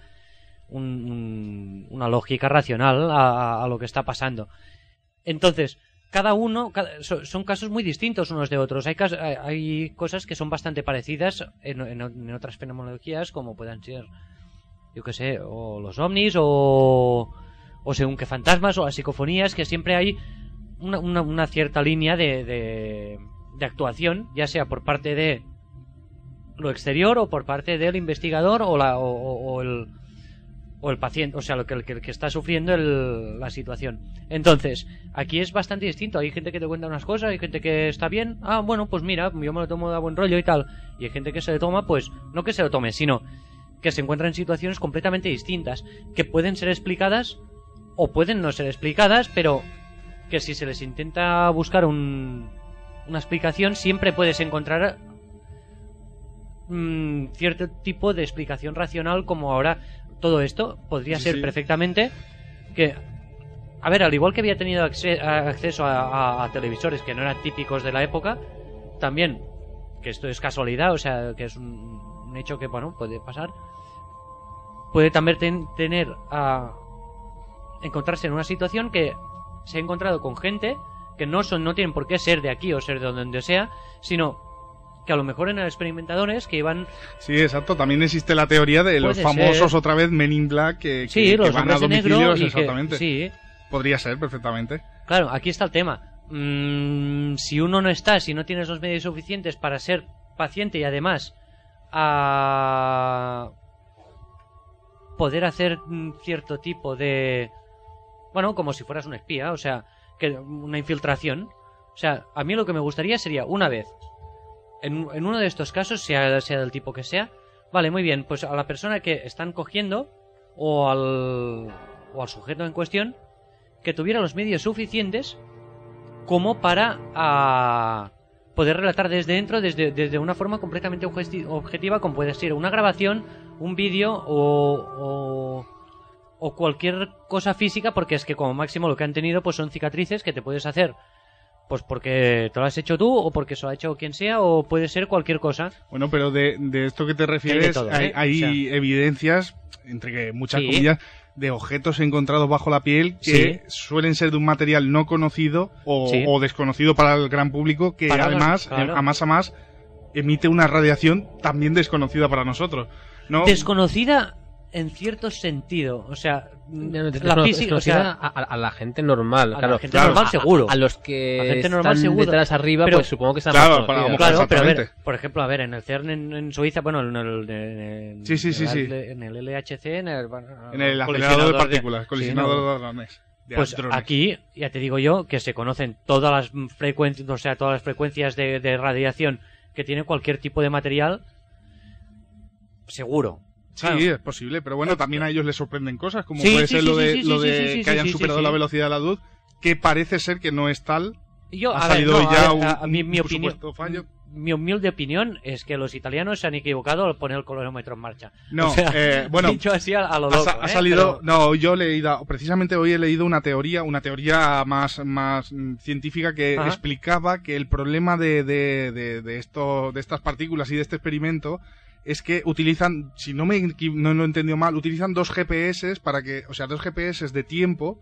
una lógica racional a, lo que está pasando. Entonces, cada uno, son casos muy distintos unos de otros. Hay, hay cosas que son bastante parecidas en, otras fenomenologías, como puedan ser, yo que sé, o los ovnis, o, o según que fantasmas, o las psicofonías, que siempre hay una, cierta línea de, de actuación, ya sea por parte de lo exterior o por parte del investigador o, la, o el o el paciente, o sea, lo que, el, que está sufriendo la situación. Entonces, aquí es bastante distinto. Hay gente que te cuenta unas cosas, hay gente que está bien. Ah, bueno, pues mira, yo me lo tomo de buen rollo y tal. Y hay gente que se le toma, pues, no que se lo tome, sino que se encuentran en situaciones completamente distintas, que pueden ser explicadas o pueden no ser explicadas, pero que si se les intenta buscar un, una explicación, siempre puedes encontrar mm, cierto tipo de explicación racional, como ahora todo esto podría ser perfectamente que a ver, al igual que había tenido acceso a, televisores que no eran típicos de la época, también, que esto es casualidad, o sea, que es un, hecho que, bueno, puede pasar, puede también tener a encontrarse en una situación que se ha encontrado con gente que no son no tienen por qué ser de aquí o ser de donde sea, sino que a lo mejor eran experimentadores que iban... Sí, exacto. También existe la teoría de los famosos otra vez Men in Black que, que, van a domicilios, exactamente. sí. Podría ser, perfectamente. Claro, aquí está el tema. Mm, si uno no está, si no tienes los medios suficientes para ser paciente y además a poder hacer cierto tipo de bueno como si fueras un espía o sea que una infiltración o sea a mí lo que me gustaría sería una vez en, uno de estos casos sea sea del tipo que sea vale muy bien pues a la persona que están cogiendo o al o al sujeto en cuestión que tuviera los medios suficientes como para ah, poder relatar desde dentro, desde, desde una forma completamente objetiva, como puede ser una grabación, un vídeo o, o, cualquier cosa física, porque es que como máximo lo que han tenido pues son cicatrices que te puedes hacer pues porque te lo has hecho tú o porque se lo ha hecho quien sea o puede ser cualquier cosa. Bueno, pero de, de esto que te refieres hay, ¿eh? evidencias, entre que muchas comillas, de objetos encontrados bajo la piel que suelen ser de un material no conocido o, desconocido para el gran público que además, a más a más, emite una radiación también desconocida para nosotros. ¿no? Desconocida en cierto sentido. O sea, la física, o sea, a, la gente normal. A la gente normal seguro. A los que están detrás arriba, pero, pues supongo que están claro, claro, pero a ver, por ejemplo, a ver, en el CERN en, Suiza, bueno, en el, en, sí, sí, sí, sí. en el LHC, en el, en el acelerador de partículas, colisionador de drones. Pues aquí, ya te digo yo, que se conocen todas las frecuencias, o sea, todas las frecuencias de, de radiación que tiene cualquier tipo de material, seguro. Sí, es posible, pero bueno, también a ellos les sorprenden cosas, como puede ser lo de, lo de que hayan superado la velocidad de la luz, que parece ser que no es tal. Yo, ha salido ya un, mi, opinión, fallo. Mi humilde opinión es que los italianos se han equivocado al poner el colorómetro en marcha. No, eh, bueno, dicho así a, lo loco, ha, ¿eh? salido, no, yo he leído, precisamente hoy he leído una teoría, una teoría más, más científica que explicaba que el problema de, de, de, de, esto, de estas partículas y de este experimento es que utilizan, si no me no lo he entendido mal, utilizan dos GPS para que, o sea, dos GPS de tiempo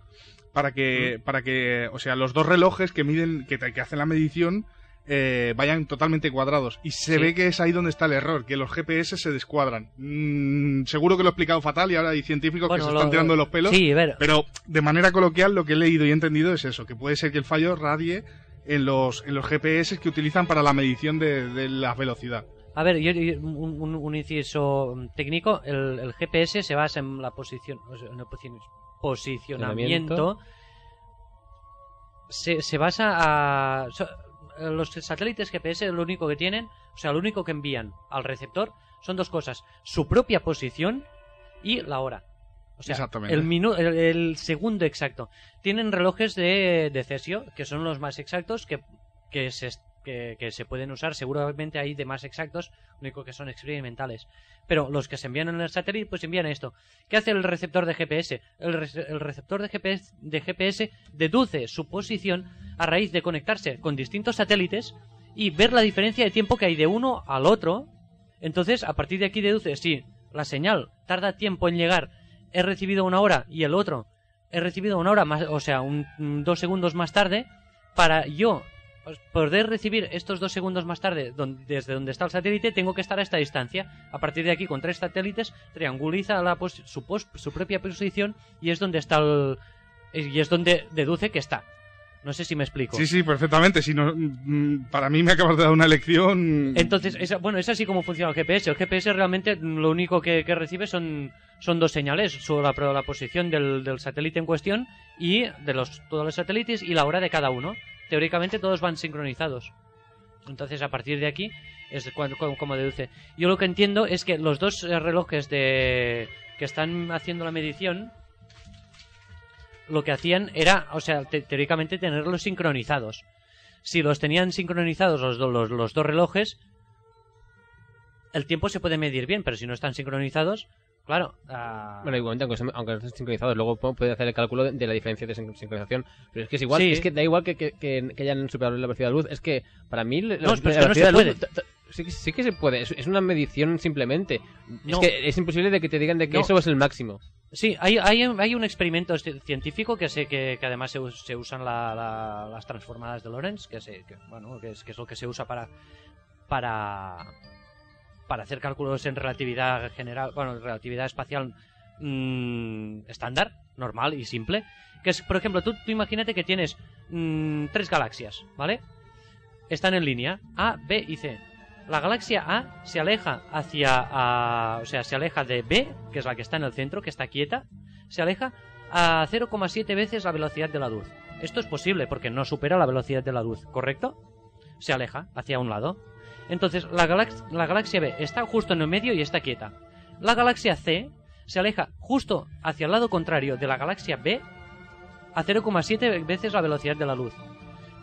para que, para que, o sea, los dos relojes que miden, que, que hacen la medición, eh, vayan totalmente cuadrados. Y se ve que es ahí donde está el error, que los GPS se descuadran. Mm, seguro que lo he explicado fatal y ahora hay científicos que se están tirando los pelos. Sí, pero de manera coloquial lo que he leído y entendido es eso, que puede ser que el fallo radie en los, en los GPS que utilizan para la medición de, de la velocidad. A ver, yo, un, inciso técnico, el, GPS se basa en la posición, en el posicionamiento. Se, se, basa a... los satélites GPS lo único que tienen, o sea, lo único que envían al receptor son dos cosas, su propia posición y la hora. O sea, el, el, segundo exacto. Tienen relojes de, de cesio, que son los más exactos, que, que se, que, se pueden usar, seguramente hay de más exactos, único que son experimentales. Pero los que se envían en el satélite, pues envían esto. ¿Qué hace el receptor de GPS? El, receptor de GPS, de GPS deduce su posición a raíz de conectarse con distintos satélites y ver la diferencia de tiempo que hay de uno al otro. Entonces, a partir de aquí deduce si la señal tarda tiempo en llegar, he recibido una hora y el otro he recibido una hora más, o sea, un, dos segundos más tarde, para yo poder recibir estos dos segundos más tarde desde donde está el satélite, tengo que estar a esta distancia. A partir de aquí, con tres satélites, trianguliza la su, su, propia posición y es donde está el, y es donde deduce que está. No sé si me explico. Sí, sí, perfectamente. Si no, mm, para mí me acabas de dar una lección. Entonces, bueno, es así como funciona el GPS. El GPS realmente lo único que, recibe son, son dos señales: sobre la, la posición del, del, satélite en cuestión y de los, todos los satélites y la hora de cada uno teóricamente todos van sincronizados. Entonces, a partir de aquí es cuando, como deduce. Yo lo que entiendo es que los dos eh, relojes de que están haciendo la medición lo que hacían era, o sea, teóricamente tenerlos sincronizados. Si los tenían sincronizados los, los, los dos relojes, el tiempo se puede medir bien, pero si no están sincronizados, Claro. Uh... Bueno, igualmente, aunque, aunque no estén sincronizados, luego puede hacer el cálculo de, la diferencia de sincronización. Pero es que es igual, es que da igual que, que, que, hayan superado la velocidad de luz. Es que para mí la, no, la, no se puede. sí, sí, que se puede, es, una medición simplemente. Es que es imposible de que te digan de que eso es el máximo. Sí, hay, hay, hay un experimento científico que sé que, que además se, se usan la, las transformadas de Lorentz, que, que, bueno, que es, que es lo que se usa para, para para hacer cálculos en relatividad general, bueno, relatividad espacial mmm, estándar, normal y simple. Que es, por ejemplo, tú, imagínate que tienes mmm, tres galaxias, ¿vale? Están en línea, A, B y C. La galaxia A se aleja hacia, a, o sea, se aleja de B, que es la que está en el centro, que está quieta, se aleja a 0,7 veces la velocidad de la luz. Esto es posible porque no supera la velocidad de la luz, ¿correcto? Se aleja hacia un lado. Entonces, la, la galaxia B está justo en el medio y está quieta. La galaxia C se aleja justo hacia el lado contrario de la galaxia B a 0,7 veces la velocidad de la luz.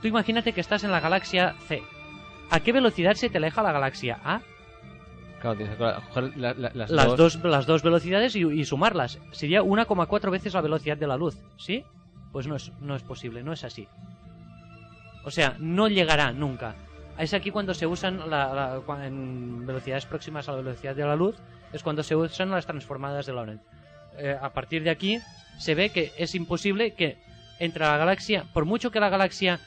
Tú imagínate que estás en la galaxia C. ¿A qué velocidad se te aleja la galaxia A? Claro, tienes que coger las, dos... las dos velocidades y, sumarlas. Sería 1,4 veces la velocidad de la luz, ¿sí? Pues no es, no es posible, no es así. O sea, no llegará nunca. Es aquí cuando se usan en velocidades próximas a la velocidad de la luz, es cuando se usan las transformadas de Lorentz. Eh, a partir de aquí se ve que es imposible que entre la galaxia, por mucho que la galaxia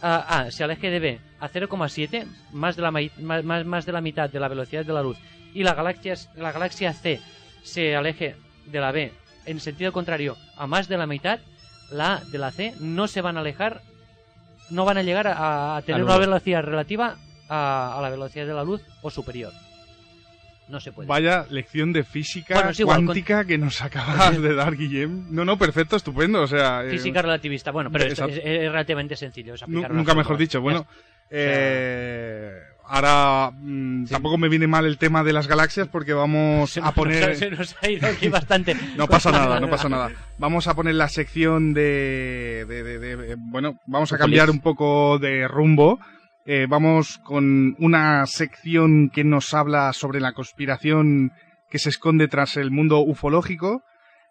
A se aleje de B a 0,7, más, la, más, más de la mitad de la velocidad de la luz, y la galaxia, la galaxia C se aleje de la B en sentido contrario a más de la mitad, la A de la C no se van a alejar no van a llegar a, tener una velocidad relativa a, la velocidad de la luz o superior. No se puede. Vaya lección de física cuántica que nos acabas de dar, Guillem. No, no, perfecto, estupendo. O sea, eh, física relativista, bueno, pero es, relativamente sencillo. nunca mejor dicho. Bueno, eh, ahora mm, tampoco me viene mal el tema de las galaxias porque vamos a poner... Se nos ha ido aquí bastante. no pasa nada, no pasa nada. Vamos a poner la sección de... de, bueno, vamos a cambiar un poco de rumbo. Eh, vamos con una sección que nos habla sobre la conspiración que se esconde tras el mundo ufológico.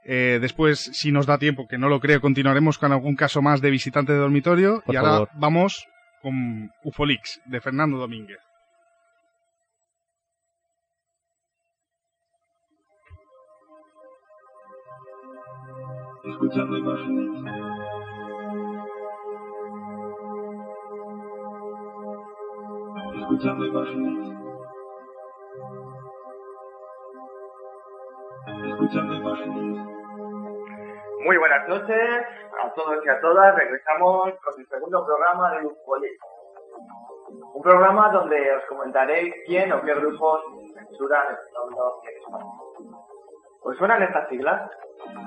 Eh, después, si nos da tiempo, que no lo creo, continuaremos con algún caso más de visitante de dormitorio. y ahora vamos con Ufolix de Fernando Domínguez. Escuchando imágenes. Escuchando imágenes. Escuchando imágenes. Muy buenas noches a todos y a todas. Regresamos con el segundo programa de Ufolix. Un programa donde os comentaré quién o qué grupos censuran el fenómeno ¿Os suenan estas siglas?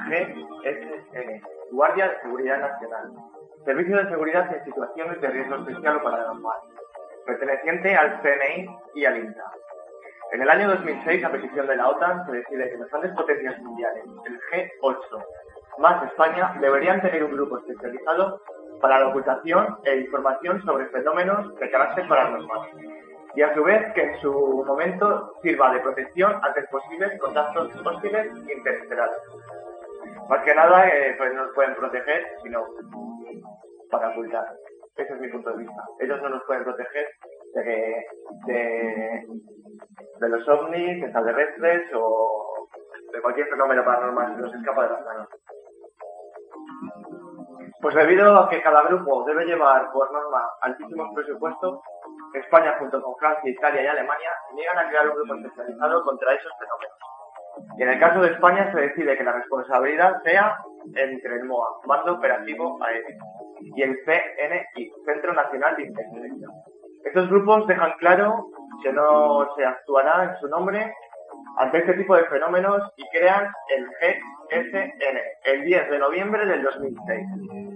GSN, Guardia de Seguridad Nacional, Servicio de Seguridad en Situaciones de Riesgo Especial o Paranormal, perteneciente al CNI y al INTA. En el año 2006, a petición de la OTAN, se decide que las grandes potencias mundiales, el G8, más España, deberían tener un grupo especializado para la ocultación e información sobre fenómenos de carácter paranormal, y a su vez que en su momento sirva de protección ante posibles contactos hostiles interestelares. Más que nada, eh, pues no nos pueden proteger, sino para ocultar. Ese es mi punto de vista. Ellos no nos pueden proteger de, de, de los ovnis, o de cualquier fenómeno paranormal que nos escapa de las manos. Pues debido a que cada grupo debe llevar por norma altísimos presupuestos, España junto con Francia, Italia y Alemania niegan a crear un grupo especializado contra esos fenómenos. Y en el caso de España se decide que la responsabilidad sea entre el MOA, Mando Operativo Aéreo, y el CNI, Centro Nacional de Inteligencia. Estos grupos dejan claro que no se actuará en su nombre ante este tipo de fenómenos y crean el GSN el 10 de noviembre del 2006.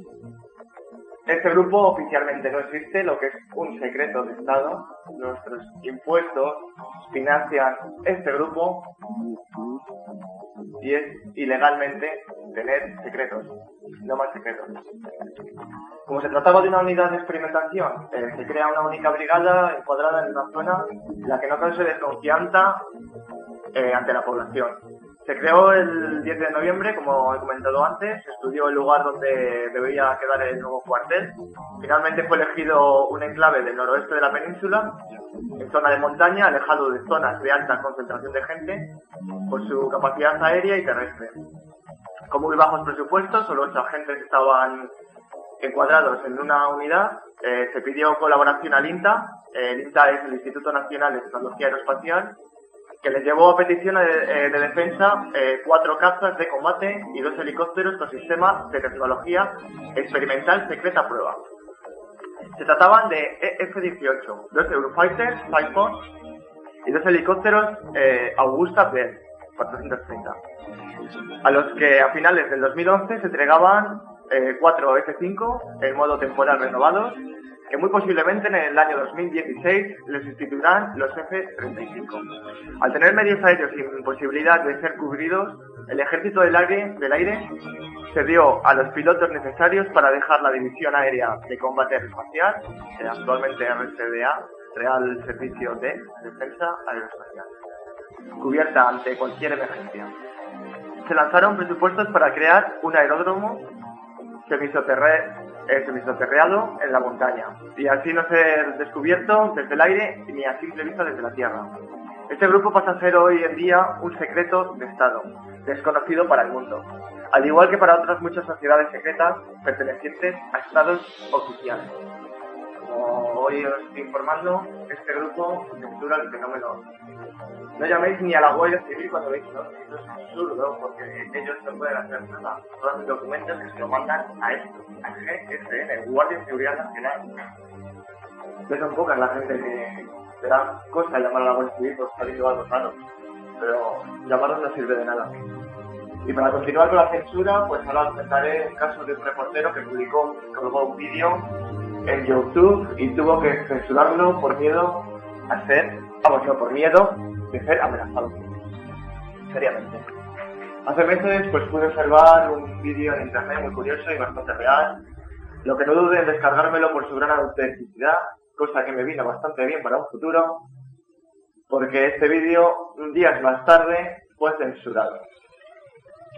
Este grupo oficialmente no existe, lo que es un secreto de Estado. Nuestros impuestos financian este grupo y es ilegalmente tener secretos, no más secretos. Como se trataba de una unidad de experimentación, eh, se crea una única brigada encuadrada en una zona la que no cause desconfianza eh, ante la población. Se creó el 10 de noviembre, como he comentado antes, se estudió el lugar donde debería quedar el nuevo cuartel. Finalmente fue elegido un enclave del noroeste de la península, en zona de montaña, alejado de zonas de alta concentración de gente, por su capacidad aérea y terrestre. Con muy bajos presupuestos, solo ocho agentes estaban encuadrados en una unidad. Eh, se pidió colaboración al INTA. El INTA es el Instituto Nacional de Tecnología Aeroespacial que les llevó a petición de, eh, de defensa eh, cuatro cazas de combate y dos helicópteros con sistema de tecnología experimental secreta prueba. Se trataban de E F-18, dos Eurofighters Typhoon y dos helicópteros eh, Augusta Bell 430, a los que a finales del 2011 se entregaban eh, cuatro F-5 en modo temporal renovados que muy posiblemente en el año 2016 les instituirán los F-35. Al tener medios aéreos sin posibilidad de ser cubridos, el ejército del aire, del aire se dio a los pilotos necesarios para dejar la División Aérea de Combate Aeroespacial, actualmente RCDA, Real Servicio de Defensa Aeroespacial, cubierta ante cualquier emergencia. Se lanzaron presupuestos para crear un aeródromo eh, semisoterreado en la montaña y así no ser descubierto desde el aire ni a simple vista desde la tierra. Este grupo pasa a ser hoy en día un secreto de Estado, desconocido para el mundo, al igual que para otras muchas sociedades secretas pertenecientes a estados oficiales. Como hoy os estoy informando, este grupo censura el fenómeno. No llaméis ni a la Guardia Civil cuando veis ¿no? Esto es absurdo, porque ellos no pueden hacer nada. Todos los documentos que se lo mandan a esto, a GSN, Guardia de Seguridad Nacional. No son pocas la gente que le da cosa llamar a la Guardia Civil por estar haciendo algo raro. Pero llamarlos no sirve de nada. Y para continuar con la censura, pues ahora contaré un caso de un reportero que publicó colgó un vídeo en YouTube y tuvo que censurarlo por miedo a ser, vamos, no, por miedo de ser amenazado. Seriamente. Hace meses pues pude observar un vídeo en internet muy curioso y bastante real, lo que no dude en descargármelo por su gran autenticidad, cosa que me vino bastante bien para un futuro, porque este vídeo, días más tarde, fue censurado.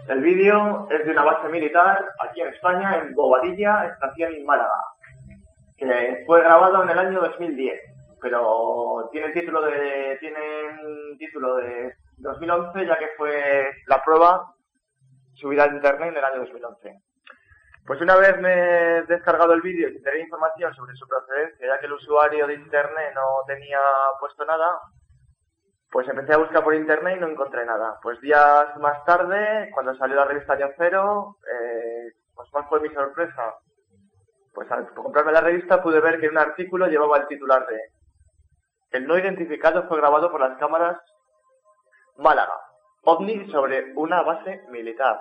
El vídeo es de una base militar aquí en España, en Bobadilla, estación Málaga, que fue grabado en el año 2010, pero tiene título de tiene título de 2011 ya que fue la prueba subida a internet en el año 2011. Pues una vez me he descargado el vídeo y tendré información sobre su procedencia, ya que el usuario de internet no tenía puesto nada, pues empecé a buscar por internet y no encontré nada. Pues días más tarde, cuando salió la revista Año Cero, eh, pues cuál fue mi sorpresa. Pues al comprarme la revista pude ver que un artículo llevaba el titular de El no identificado fue grabado por las cámaras Málaga. OVNI sobre una base militar.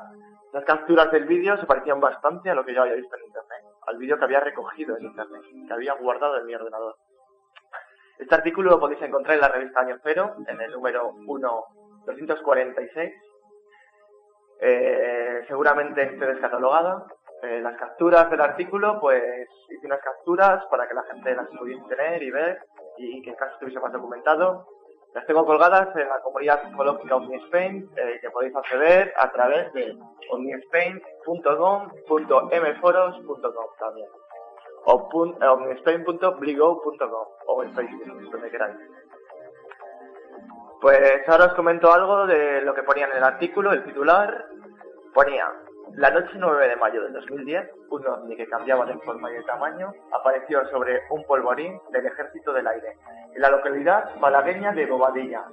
Las capturas del vídeo se parecían bastante a lo que yo había visto en internet, al vídeo que había recogido en internet, que había guardado en mi ordenador. Este artículo lo podéis encontrar en la revista Año Cero, en el número 1 246. Eh, seguramente esté descatalogada. Eh, las capturas del artículo, pues hice unas capturas para que la gente las pudiese tener y ver, y que en caso estuviese más documentado. Las tengo colgadas en la comunidad psicológica Omni Spain, eh, que podéis acceder a través de omnispain.com.mforos.com también. O eh, omnispain.bligo.com o en Facebook, donde queráis. Pues ahora os comento algo de lo que ponía en el artículo, el titular. Ponía, la noche 9 de mayo del 2010, un ovni que cambiaba de forma y de tamaño apareció sobre un polvorín del Ejército del Aire, en la localidad malagueña de Bobadilla,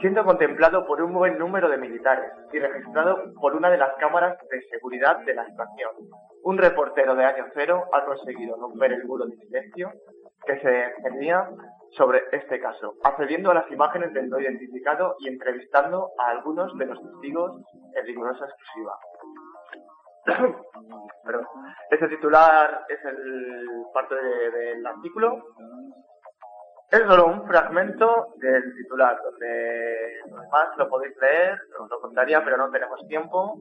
siendo contemplado por un buen número de militares y registrado por una de las cámaras de seguridad de la estación. Un reportero de año cero ha conseguido romper el muro de silencio que se tenía sobre este caso, accediendo a las imágenes del no identificado y entrevistando a algunos de los testigos en rigurosa exclusiva. Perdón. Ese titular es el parte de- del artículo. Es solo un fragmento del titular, donde lo demás lo podéis leer, os lo contaría, pero no tenemos tiempo.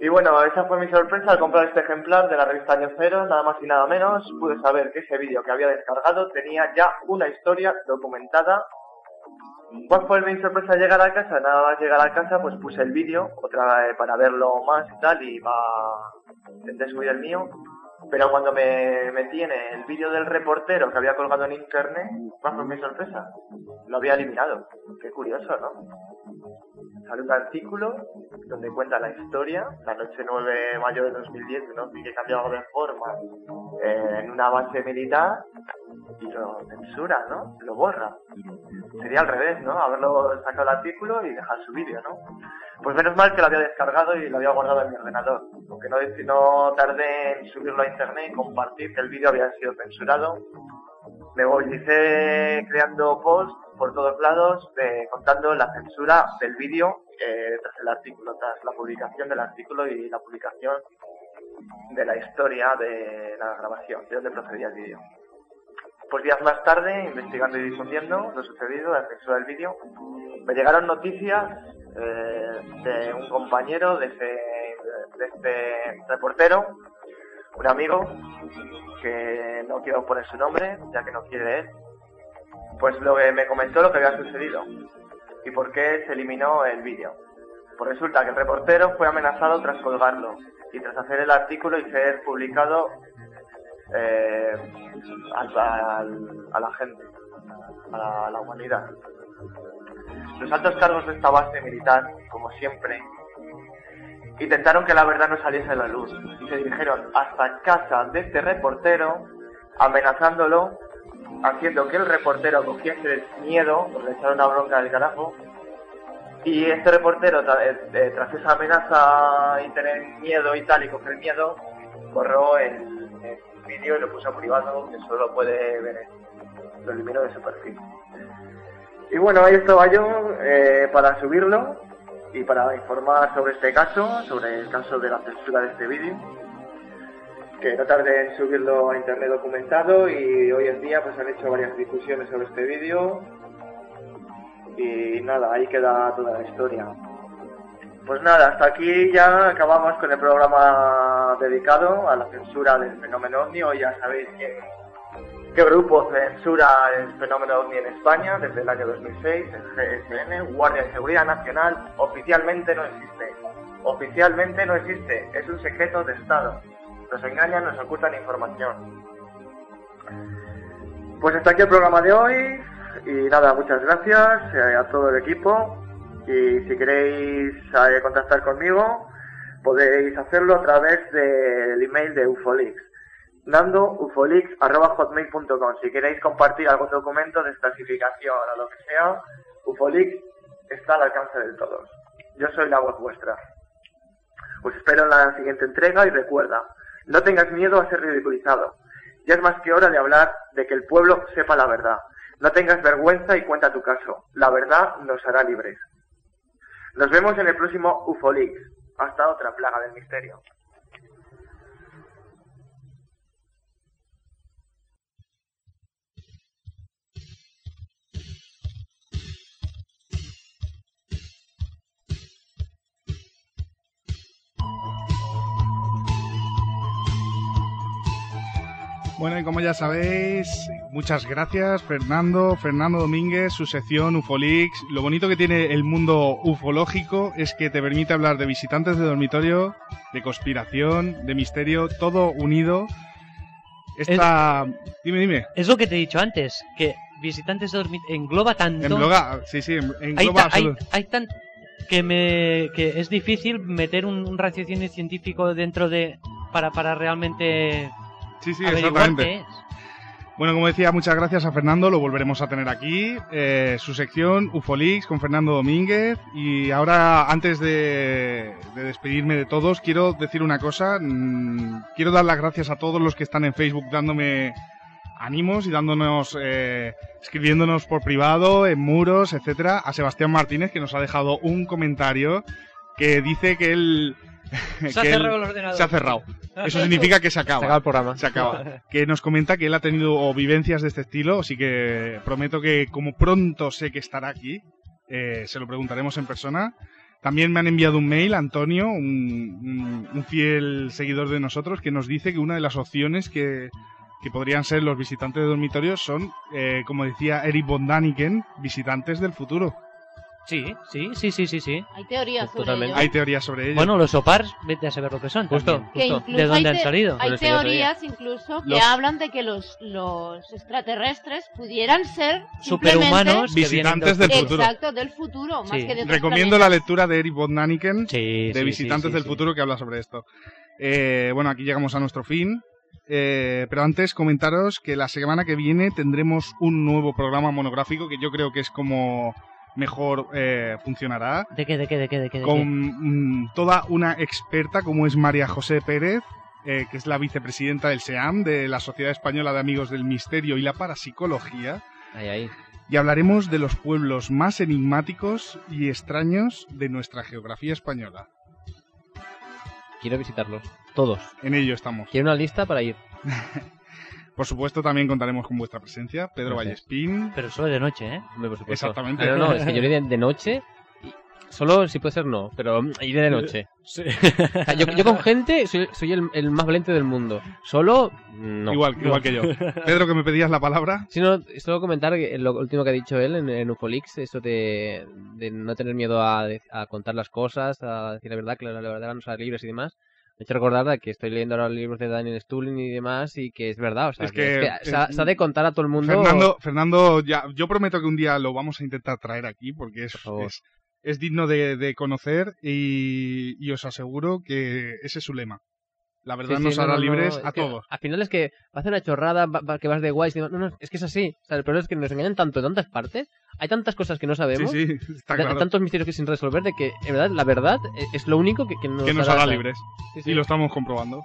Y bueno, esa fue mi sorpresa al comprar este ejemplar de la revista Año Cero, nada más y nada menos. Pude saber que ese vídeo que había descargado tenía ya una historia documentada. ¿Cuál fue mi sorpresa al llegar a casa? Nada más llegar a casa, pues puse el vídeo, otra vez para verlo más y tal, y va intenté subir el mío. Pero cuando me metí en el vídeo del reportero que había colgado en internet, ¿cuál fue mi sorpresa? Lo había eliminado. Qué curioso, ¿no? Sale un artículo donde cuenta la historia, la noche 9 de mayo de 2010, ¿no? Y que cambiaba de forma eh, en una base militar y lo censura, ¿no? Lo borra. Sería al revés, ¿no? Haberlo sacado el artículo y dejar su vídeo, ¿no? Pues menos mal que lo había descargado y lo había guardado en mi ordenador. Aunque no, no tardé en subirlo a internet y compartir que el vídeo había sido censurado. Me movilicé creando posts por todos lados eh, contando la censura del vídeo eh, tras el artículo, tras la publicación del artículo y la publicación de la historia de la grabación, de dónde procedía el vídeo. Pues días más tarde, investigando y difundiendo lo sucedido, la censura del vídeo, me llegaron noticias eh, de un compañero, de ese, de este reportero, un amigo, que no quiero poner su nombre, ya que no quiere él, pues lo que me comentó lo que había sucedido y por qué se eliminó el vídeo. Pues resulta que el reportero fue amenazado tras colgarlo y tras hacer el artículo y ser publicado eh, a la gente, a la, a la humanidad. Los altos cargos de esta base militar, como siempre, intentaron que la verdad no saliese a la luz y se dirigieron hasta casa de este reportero, amenazándolo, haciendo que el reportero cogiese miedo, le echaron una bronca del carajo, y este reportero, eh, eh, tras esa amenaza y tener miedo y tal, y coger miedo, borró el, vídeo y lo puso en privado, que solo puede ver. Lo eliminó de su perfil. Y bueno, ahí estaba yo eh, para subirlo y para informar sobre este caso, sobre el caso de la censura de este vídeo. Que no tardé en subirlo a internet documentado y hoy en día pues han hecho varias difusiones sobre este vídeo. Y nada, ahí queda toda la historia. Pues nada, hasta aquí ya acabamos con el programa dedicado a la censura del fenómeno ovni. Hoy ya sabéis que ¿Qué grupo censura el fenómeno ovni en España desde el año 2006? El GSN, Guardia de Seguridad Nacional, oficialmente no existe. Oficialmente no existe, es un secreto de Estado. Nos engañan, nos ocultan información. Pues hasta aquí el programa de hoy. Y nada, muchas gracias eh, a todo el equipo. Y si queréis eh, contactar conmigo, podéis hacerlo a través del email de Ufolix nandoufolix.hotmail.com Si queréis compartir algún documento de clasificación o lo que sea, Ufolix está al alcance de todos. Yo soy la voz vuestra. Os espero en la siguiente entrega y recuerda, no tengas miedo a ser ridiculizado. Ya es más que hora de hablar de que el pueblo sepa la verdad. No tengas vergüenza y cuenta tu caso. La verdad nos hará libres. Nos vemos en el próximo Ufolix. Hasta otra plaga del misterio. Bueno, y como ya sabéis, muchas gracias Fernando, Fernando Domínguez, su sección Ufolix. Lo bonito que tiene el mundo ufológico es que te permite hablar de visitantes de dormitorio, de conspiración, de misterio, todo unido. Esta... Dime, dime. Es lo que te he dicho antes, que visitantes de dormir engloba tanto. Engloba, sí, sí, hay, engloba ta- hay, absolut- hay tan que me que es difícil meter un, un raciocinio científico dentro de para para realmente Sí, sí, exactamente. Bueno, como decía, muchas gracias a Fernando, lo volveremos a tener aquí. eh, su sección Ufolix con Fernando Domínguez. Y ahora, antes de, de despedirme de todos, quiero decir una cosa. mm, quiero dar las gracias a todos los que están en Facebook dándome ánimos y dándonos, eh, escribiéndonos por privado, en muros, etcétera. A Sebastián Martínez, que nos ha dejado un comentario que dice que él Se ha cerrado el ordenador. Se ha cerrado. Eso significa que se acaba. Se acaba el programa. Se acaba. Que nos comenta que él ha tenido o vivencias de este estilo, así que prometo que como pronto sé que estará aquí, eh, se lo preguntaremos en persona. También me han enviado un mail, Antonio, un, un- un fiel seguidor de nosotros, que nos dice que una de las opciones que, que podrían ser los visitantes de dormitorios son, eh, como decía Eric von Daniken, visitantes del futuro. Sí, sí, sí, sí, sí, sí. Hay teorías sobre Totalmente. ello. Hay teorías sobre ello. Bueno, los OPARs, vete a saber lo que son. Justo. también. que justo. incluso ¿De dónde hay han te- salido? Hay otro día. teorías incluso que Los- hablan de que los, los extraterrestres pudieran ser simplemente- Superhumanos Visitantes del futuro. Exacto, del futuro, más Sí. que de otros Recomiendo la planetas. lectura de Eric von Daniken, Sí, de sí, Visitantes sí, sí, del sí. Futuro que habla sobre esto. Eh, bueno, aquí llegamos a nuestro fin. Eh, pero antes comentaros que la semana que viene tendremos un nuevo programa monográfico que yo creo que es como mejor eh, funcionará. ¿De qué, de qué, de qué, de qué? de Con qué? mm, toda una experta como es María José Pérez, eh, que es la vicepresidenta del SEAM, de la Sociedad Española de Amigos del Misterio y la Parapsicología Ahí, ahí. y hablaremos de los pueblos más enigmáticos y extraños de nuestra geografía española. Quiero visitarlos. Todos. En ello estamos. Quiero una lista para ir. Por supuesto, también contaremos con vuestra presencia, Pedro Gracias. Vallespín. Pero solo de noche, ¿eh? Por supuesto. Exactamente. No, no, es que yo iré de, noche. y- Solo si puede ser no, pero mm, iré de noche. O sea, yo, yo con gente soy, soy el, el más valiente del mundo. Solo, no. igual, igual que yo. Pedro, que me pedías la palabra. Si no, solo comentar que lo último que ha dicho él en, en Ufolix, eso de, de no tener miedo a, a contar las cosas, a decir la verdad, que la, la verdad nos hará libres y demás. Me hecho recordar que estoy leyendo ahora los libros de Daniel Stulin y demás y que es verdad, o sea, Es que, que, es que se, ha, se ha de contar a todo el mundo. Fernando, Fernando ya, yo prometo que un día lo vamos a intentar traer aquí porque es, Por favor. es, es digno de, de conocer y, y os aseguro que ese es su lema. La verdad Sí, sí, nos no, hará no, no, libres es a todos. Al final es que hace una chorrada, va- va- que vas de guay. No, no, es que es así. O sea, el problema es que nos engañan tanto en tantas partes. Hay tantas cosas que no sabemos. Sí, sí, está claro. Tantos misterios que sin resolver de que, en verdad, la verdad e- es lo único que, que nos, que nos hará hacer. libres. Sí, sí. Y lo estamos comprobando.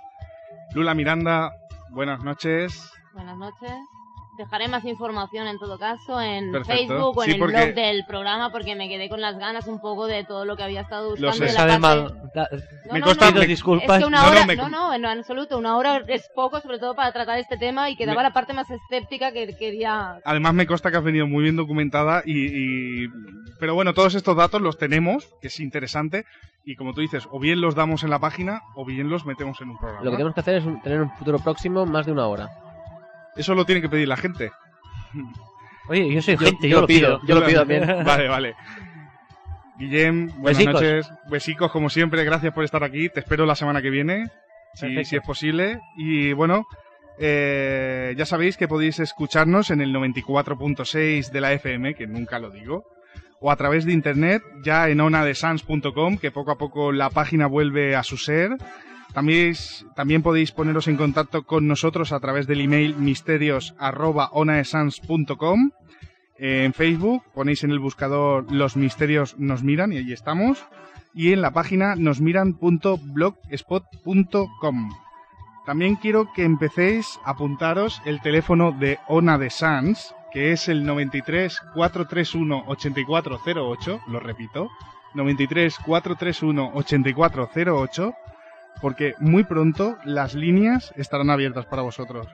Lula Miranda, buenas noches. Buenas noches. Dejaré más información en todo caso en Perfecto. Facebook o en Sí, el porque- blog del programa porque me quedé con las ganas un poco de todo lo que había estado buscando. sé. de la Sabe parte- mal. Da- No, me no, no, me- disculpas. Es que una No, no, hora, me- no, no, en absoluto, una hora es poco, sobre todo para tratar este tema y quedaba Me- la parte más escéptica que quería. Además me consta que has venido muy bien documentada y, y- Pero bueno, todos estos datos los tenemos, que es interesante, y como tú dices, o bien los damos en la página o bien los metemos en un programa. Lo que tenemos que hacer es un- tener un futuro próximo más de una hora. Eso lo tiene que pedir la gente. Oye, yo soy gente, yo yo, lo pido. Yo lo pido también. Vale, vale. Guillem, buenas Besicos. noches. Besicos, como siempre, gracias por estar aquí. Te espero la semana que viene, si es posible. Y bueno, eh, ya sabéis que podéis escucharnos en el 94.6 de la FM, que nunca lo digo, o a través de internet, ya en onadesans.com, que poco a poco la página vuelve a su ser. También, también podéis poneros en contacto con nosotros a través del email misterios.onaesans.com. En Facebook ponéis en el buscador Los Misterios Nos Miran y allí estamos. Y en la página nosmiran.blogspot.com. También quiero que empecéis a apuntaros el teléfono de Ona de Sans, que es el 93 431 8408, lo repito, 93 431 8408, porque muy pronto las líneas estarán abiertas para vosotros.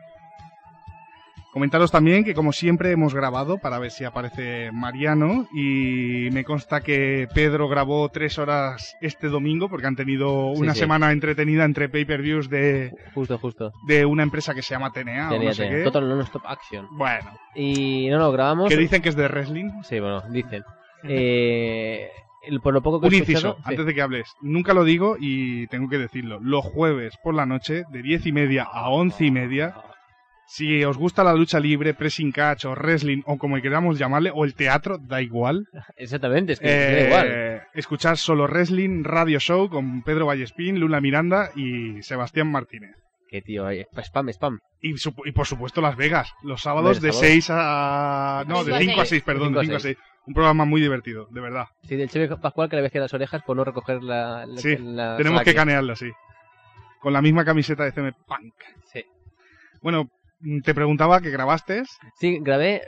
Comentaros también que como siempre hemos grabado para ver si aparece Mariano y me consta que Pedro grabó tres horas este domingo porque han tenido una sí. semana entretenida entre pay-per-views de, Justo, justo. de una empresa que se llama TNA o Tenía, no sé tenía. qué. Total Non-Stop Action. Bueno, Y no, no, grabamos. que dicen que es de wrestling. Sí, bueno, dicen. Eh, por lo poco que Un he inciso, sí. antes de que hables. Nunca lo digo y tengo que decirlo. Los jueves por la noche, de diez y media a once y media, si os gusta la lucha libre, pressing catch o wrestling o como queramos llamarle, o el teatro, da igual. Exactamente, es que Eh, da igual. Escuchar solo wrestling, radio show con Pedro Vallespín, Lula Miranda y Sebastián Martínez. Que tío, eh, spam, spam. Y, y por supuesto Las Vegas, los sábados de sábados. 6 a... No, de Cinco a 5 a seis. 6, perdón, de 5 a seis. 6. Un programa muy divertido, de verdad. Sí, del Cheve Pascual que le decía las orejas por no recoger la. la- Sí, la Tenemos que canearlo así. Con la misma camiseta de CM Punk. Sí. Bueno, te preguntaba que grabaste. Sí, grabé,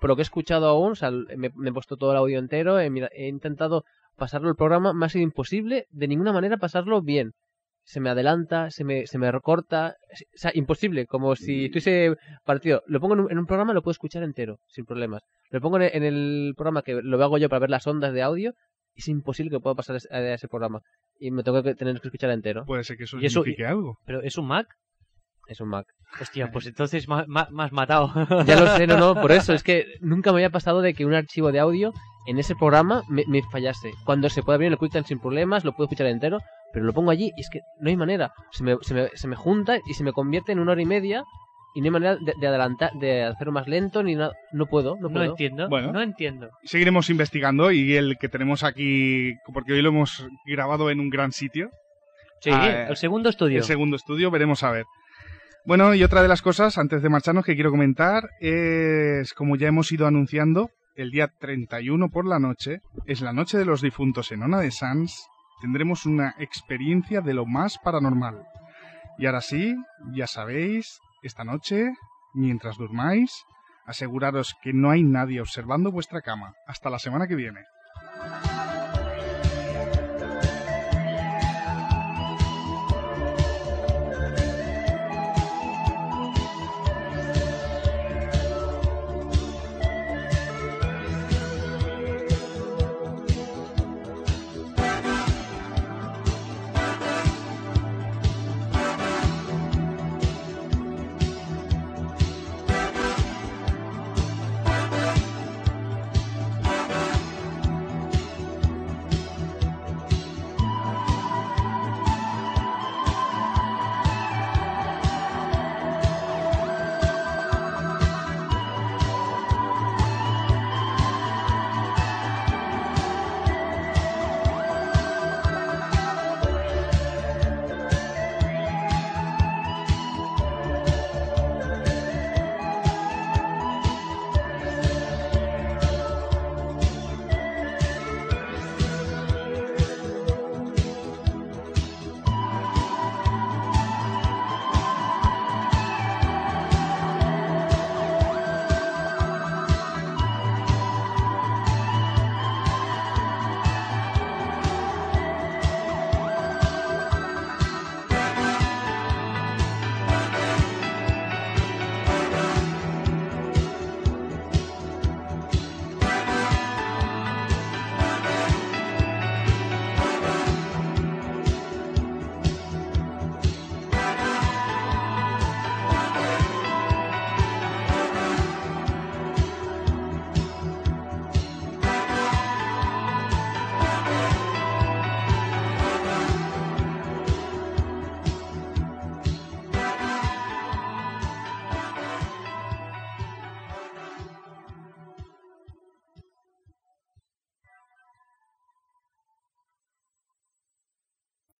por lo que he escuchado aún, o sea, me, me he puesto todo el audio entero, he intentado pasarlo el programa me ha sido imposible de ninguna manera pasarlo bien. Se me adelanta, se me, se me recorta, o sea, imposible, como si estuviese partido. Lo pongo en un, en un programa, lo puedo escuchar entero, sin problemas. Lo pongo en en el programa que lo hago yo para ver las ondas de audio, es imposible que pueda pasar a ese programa. Y me tengo que tener que escuchar entero. Puede ser que eso ¿Y eso- signifique algo. ¿Pero es un Mac? Es un Mac. Hostia, pues entonces me has matado. Ya lo sé, no, no, por eso. Es que nunca me había pasado de que un archivo de audio en ese programa me, me fallase. Cuando se puede abrir en el QuickTime sin problemas, lo puedo escuchar entero, pero lo pongo allí y es que no hay manera. Se me, se me, se me junta y se me convierte en una hora y media y no hay manera de, de adelantar, de hacerlo más lento ni nada. No puedo, no No puedo. entiendo, Bueno. no entiendo. Seguiremos investigando y el que tenemos aquí, porque hoy lo hemos grabado en un gran sitio, Sí, Ah, eh, el segundo estudio. el segundo estudio, veremos a ver. Bueno, y otra de las cosas, antes de marcharnos, que quiero comentar es, como ya hemos ido anunciando, el día 31 por la noche, es la noche de los difuntos en Ona de Sans, tendremos una experiencia de lo más paranormal. Y ahora sí, ya sabéis, esta noche, mientras durmáis, aseguraros que no hay nadie observando vuestra cama. Hasta la semana que viene.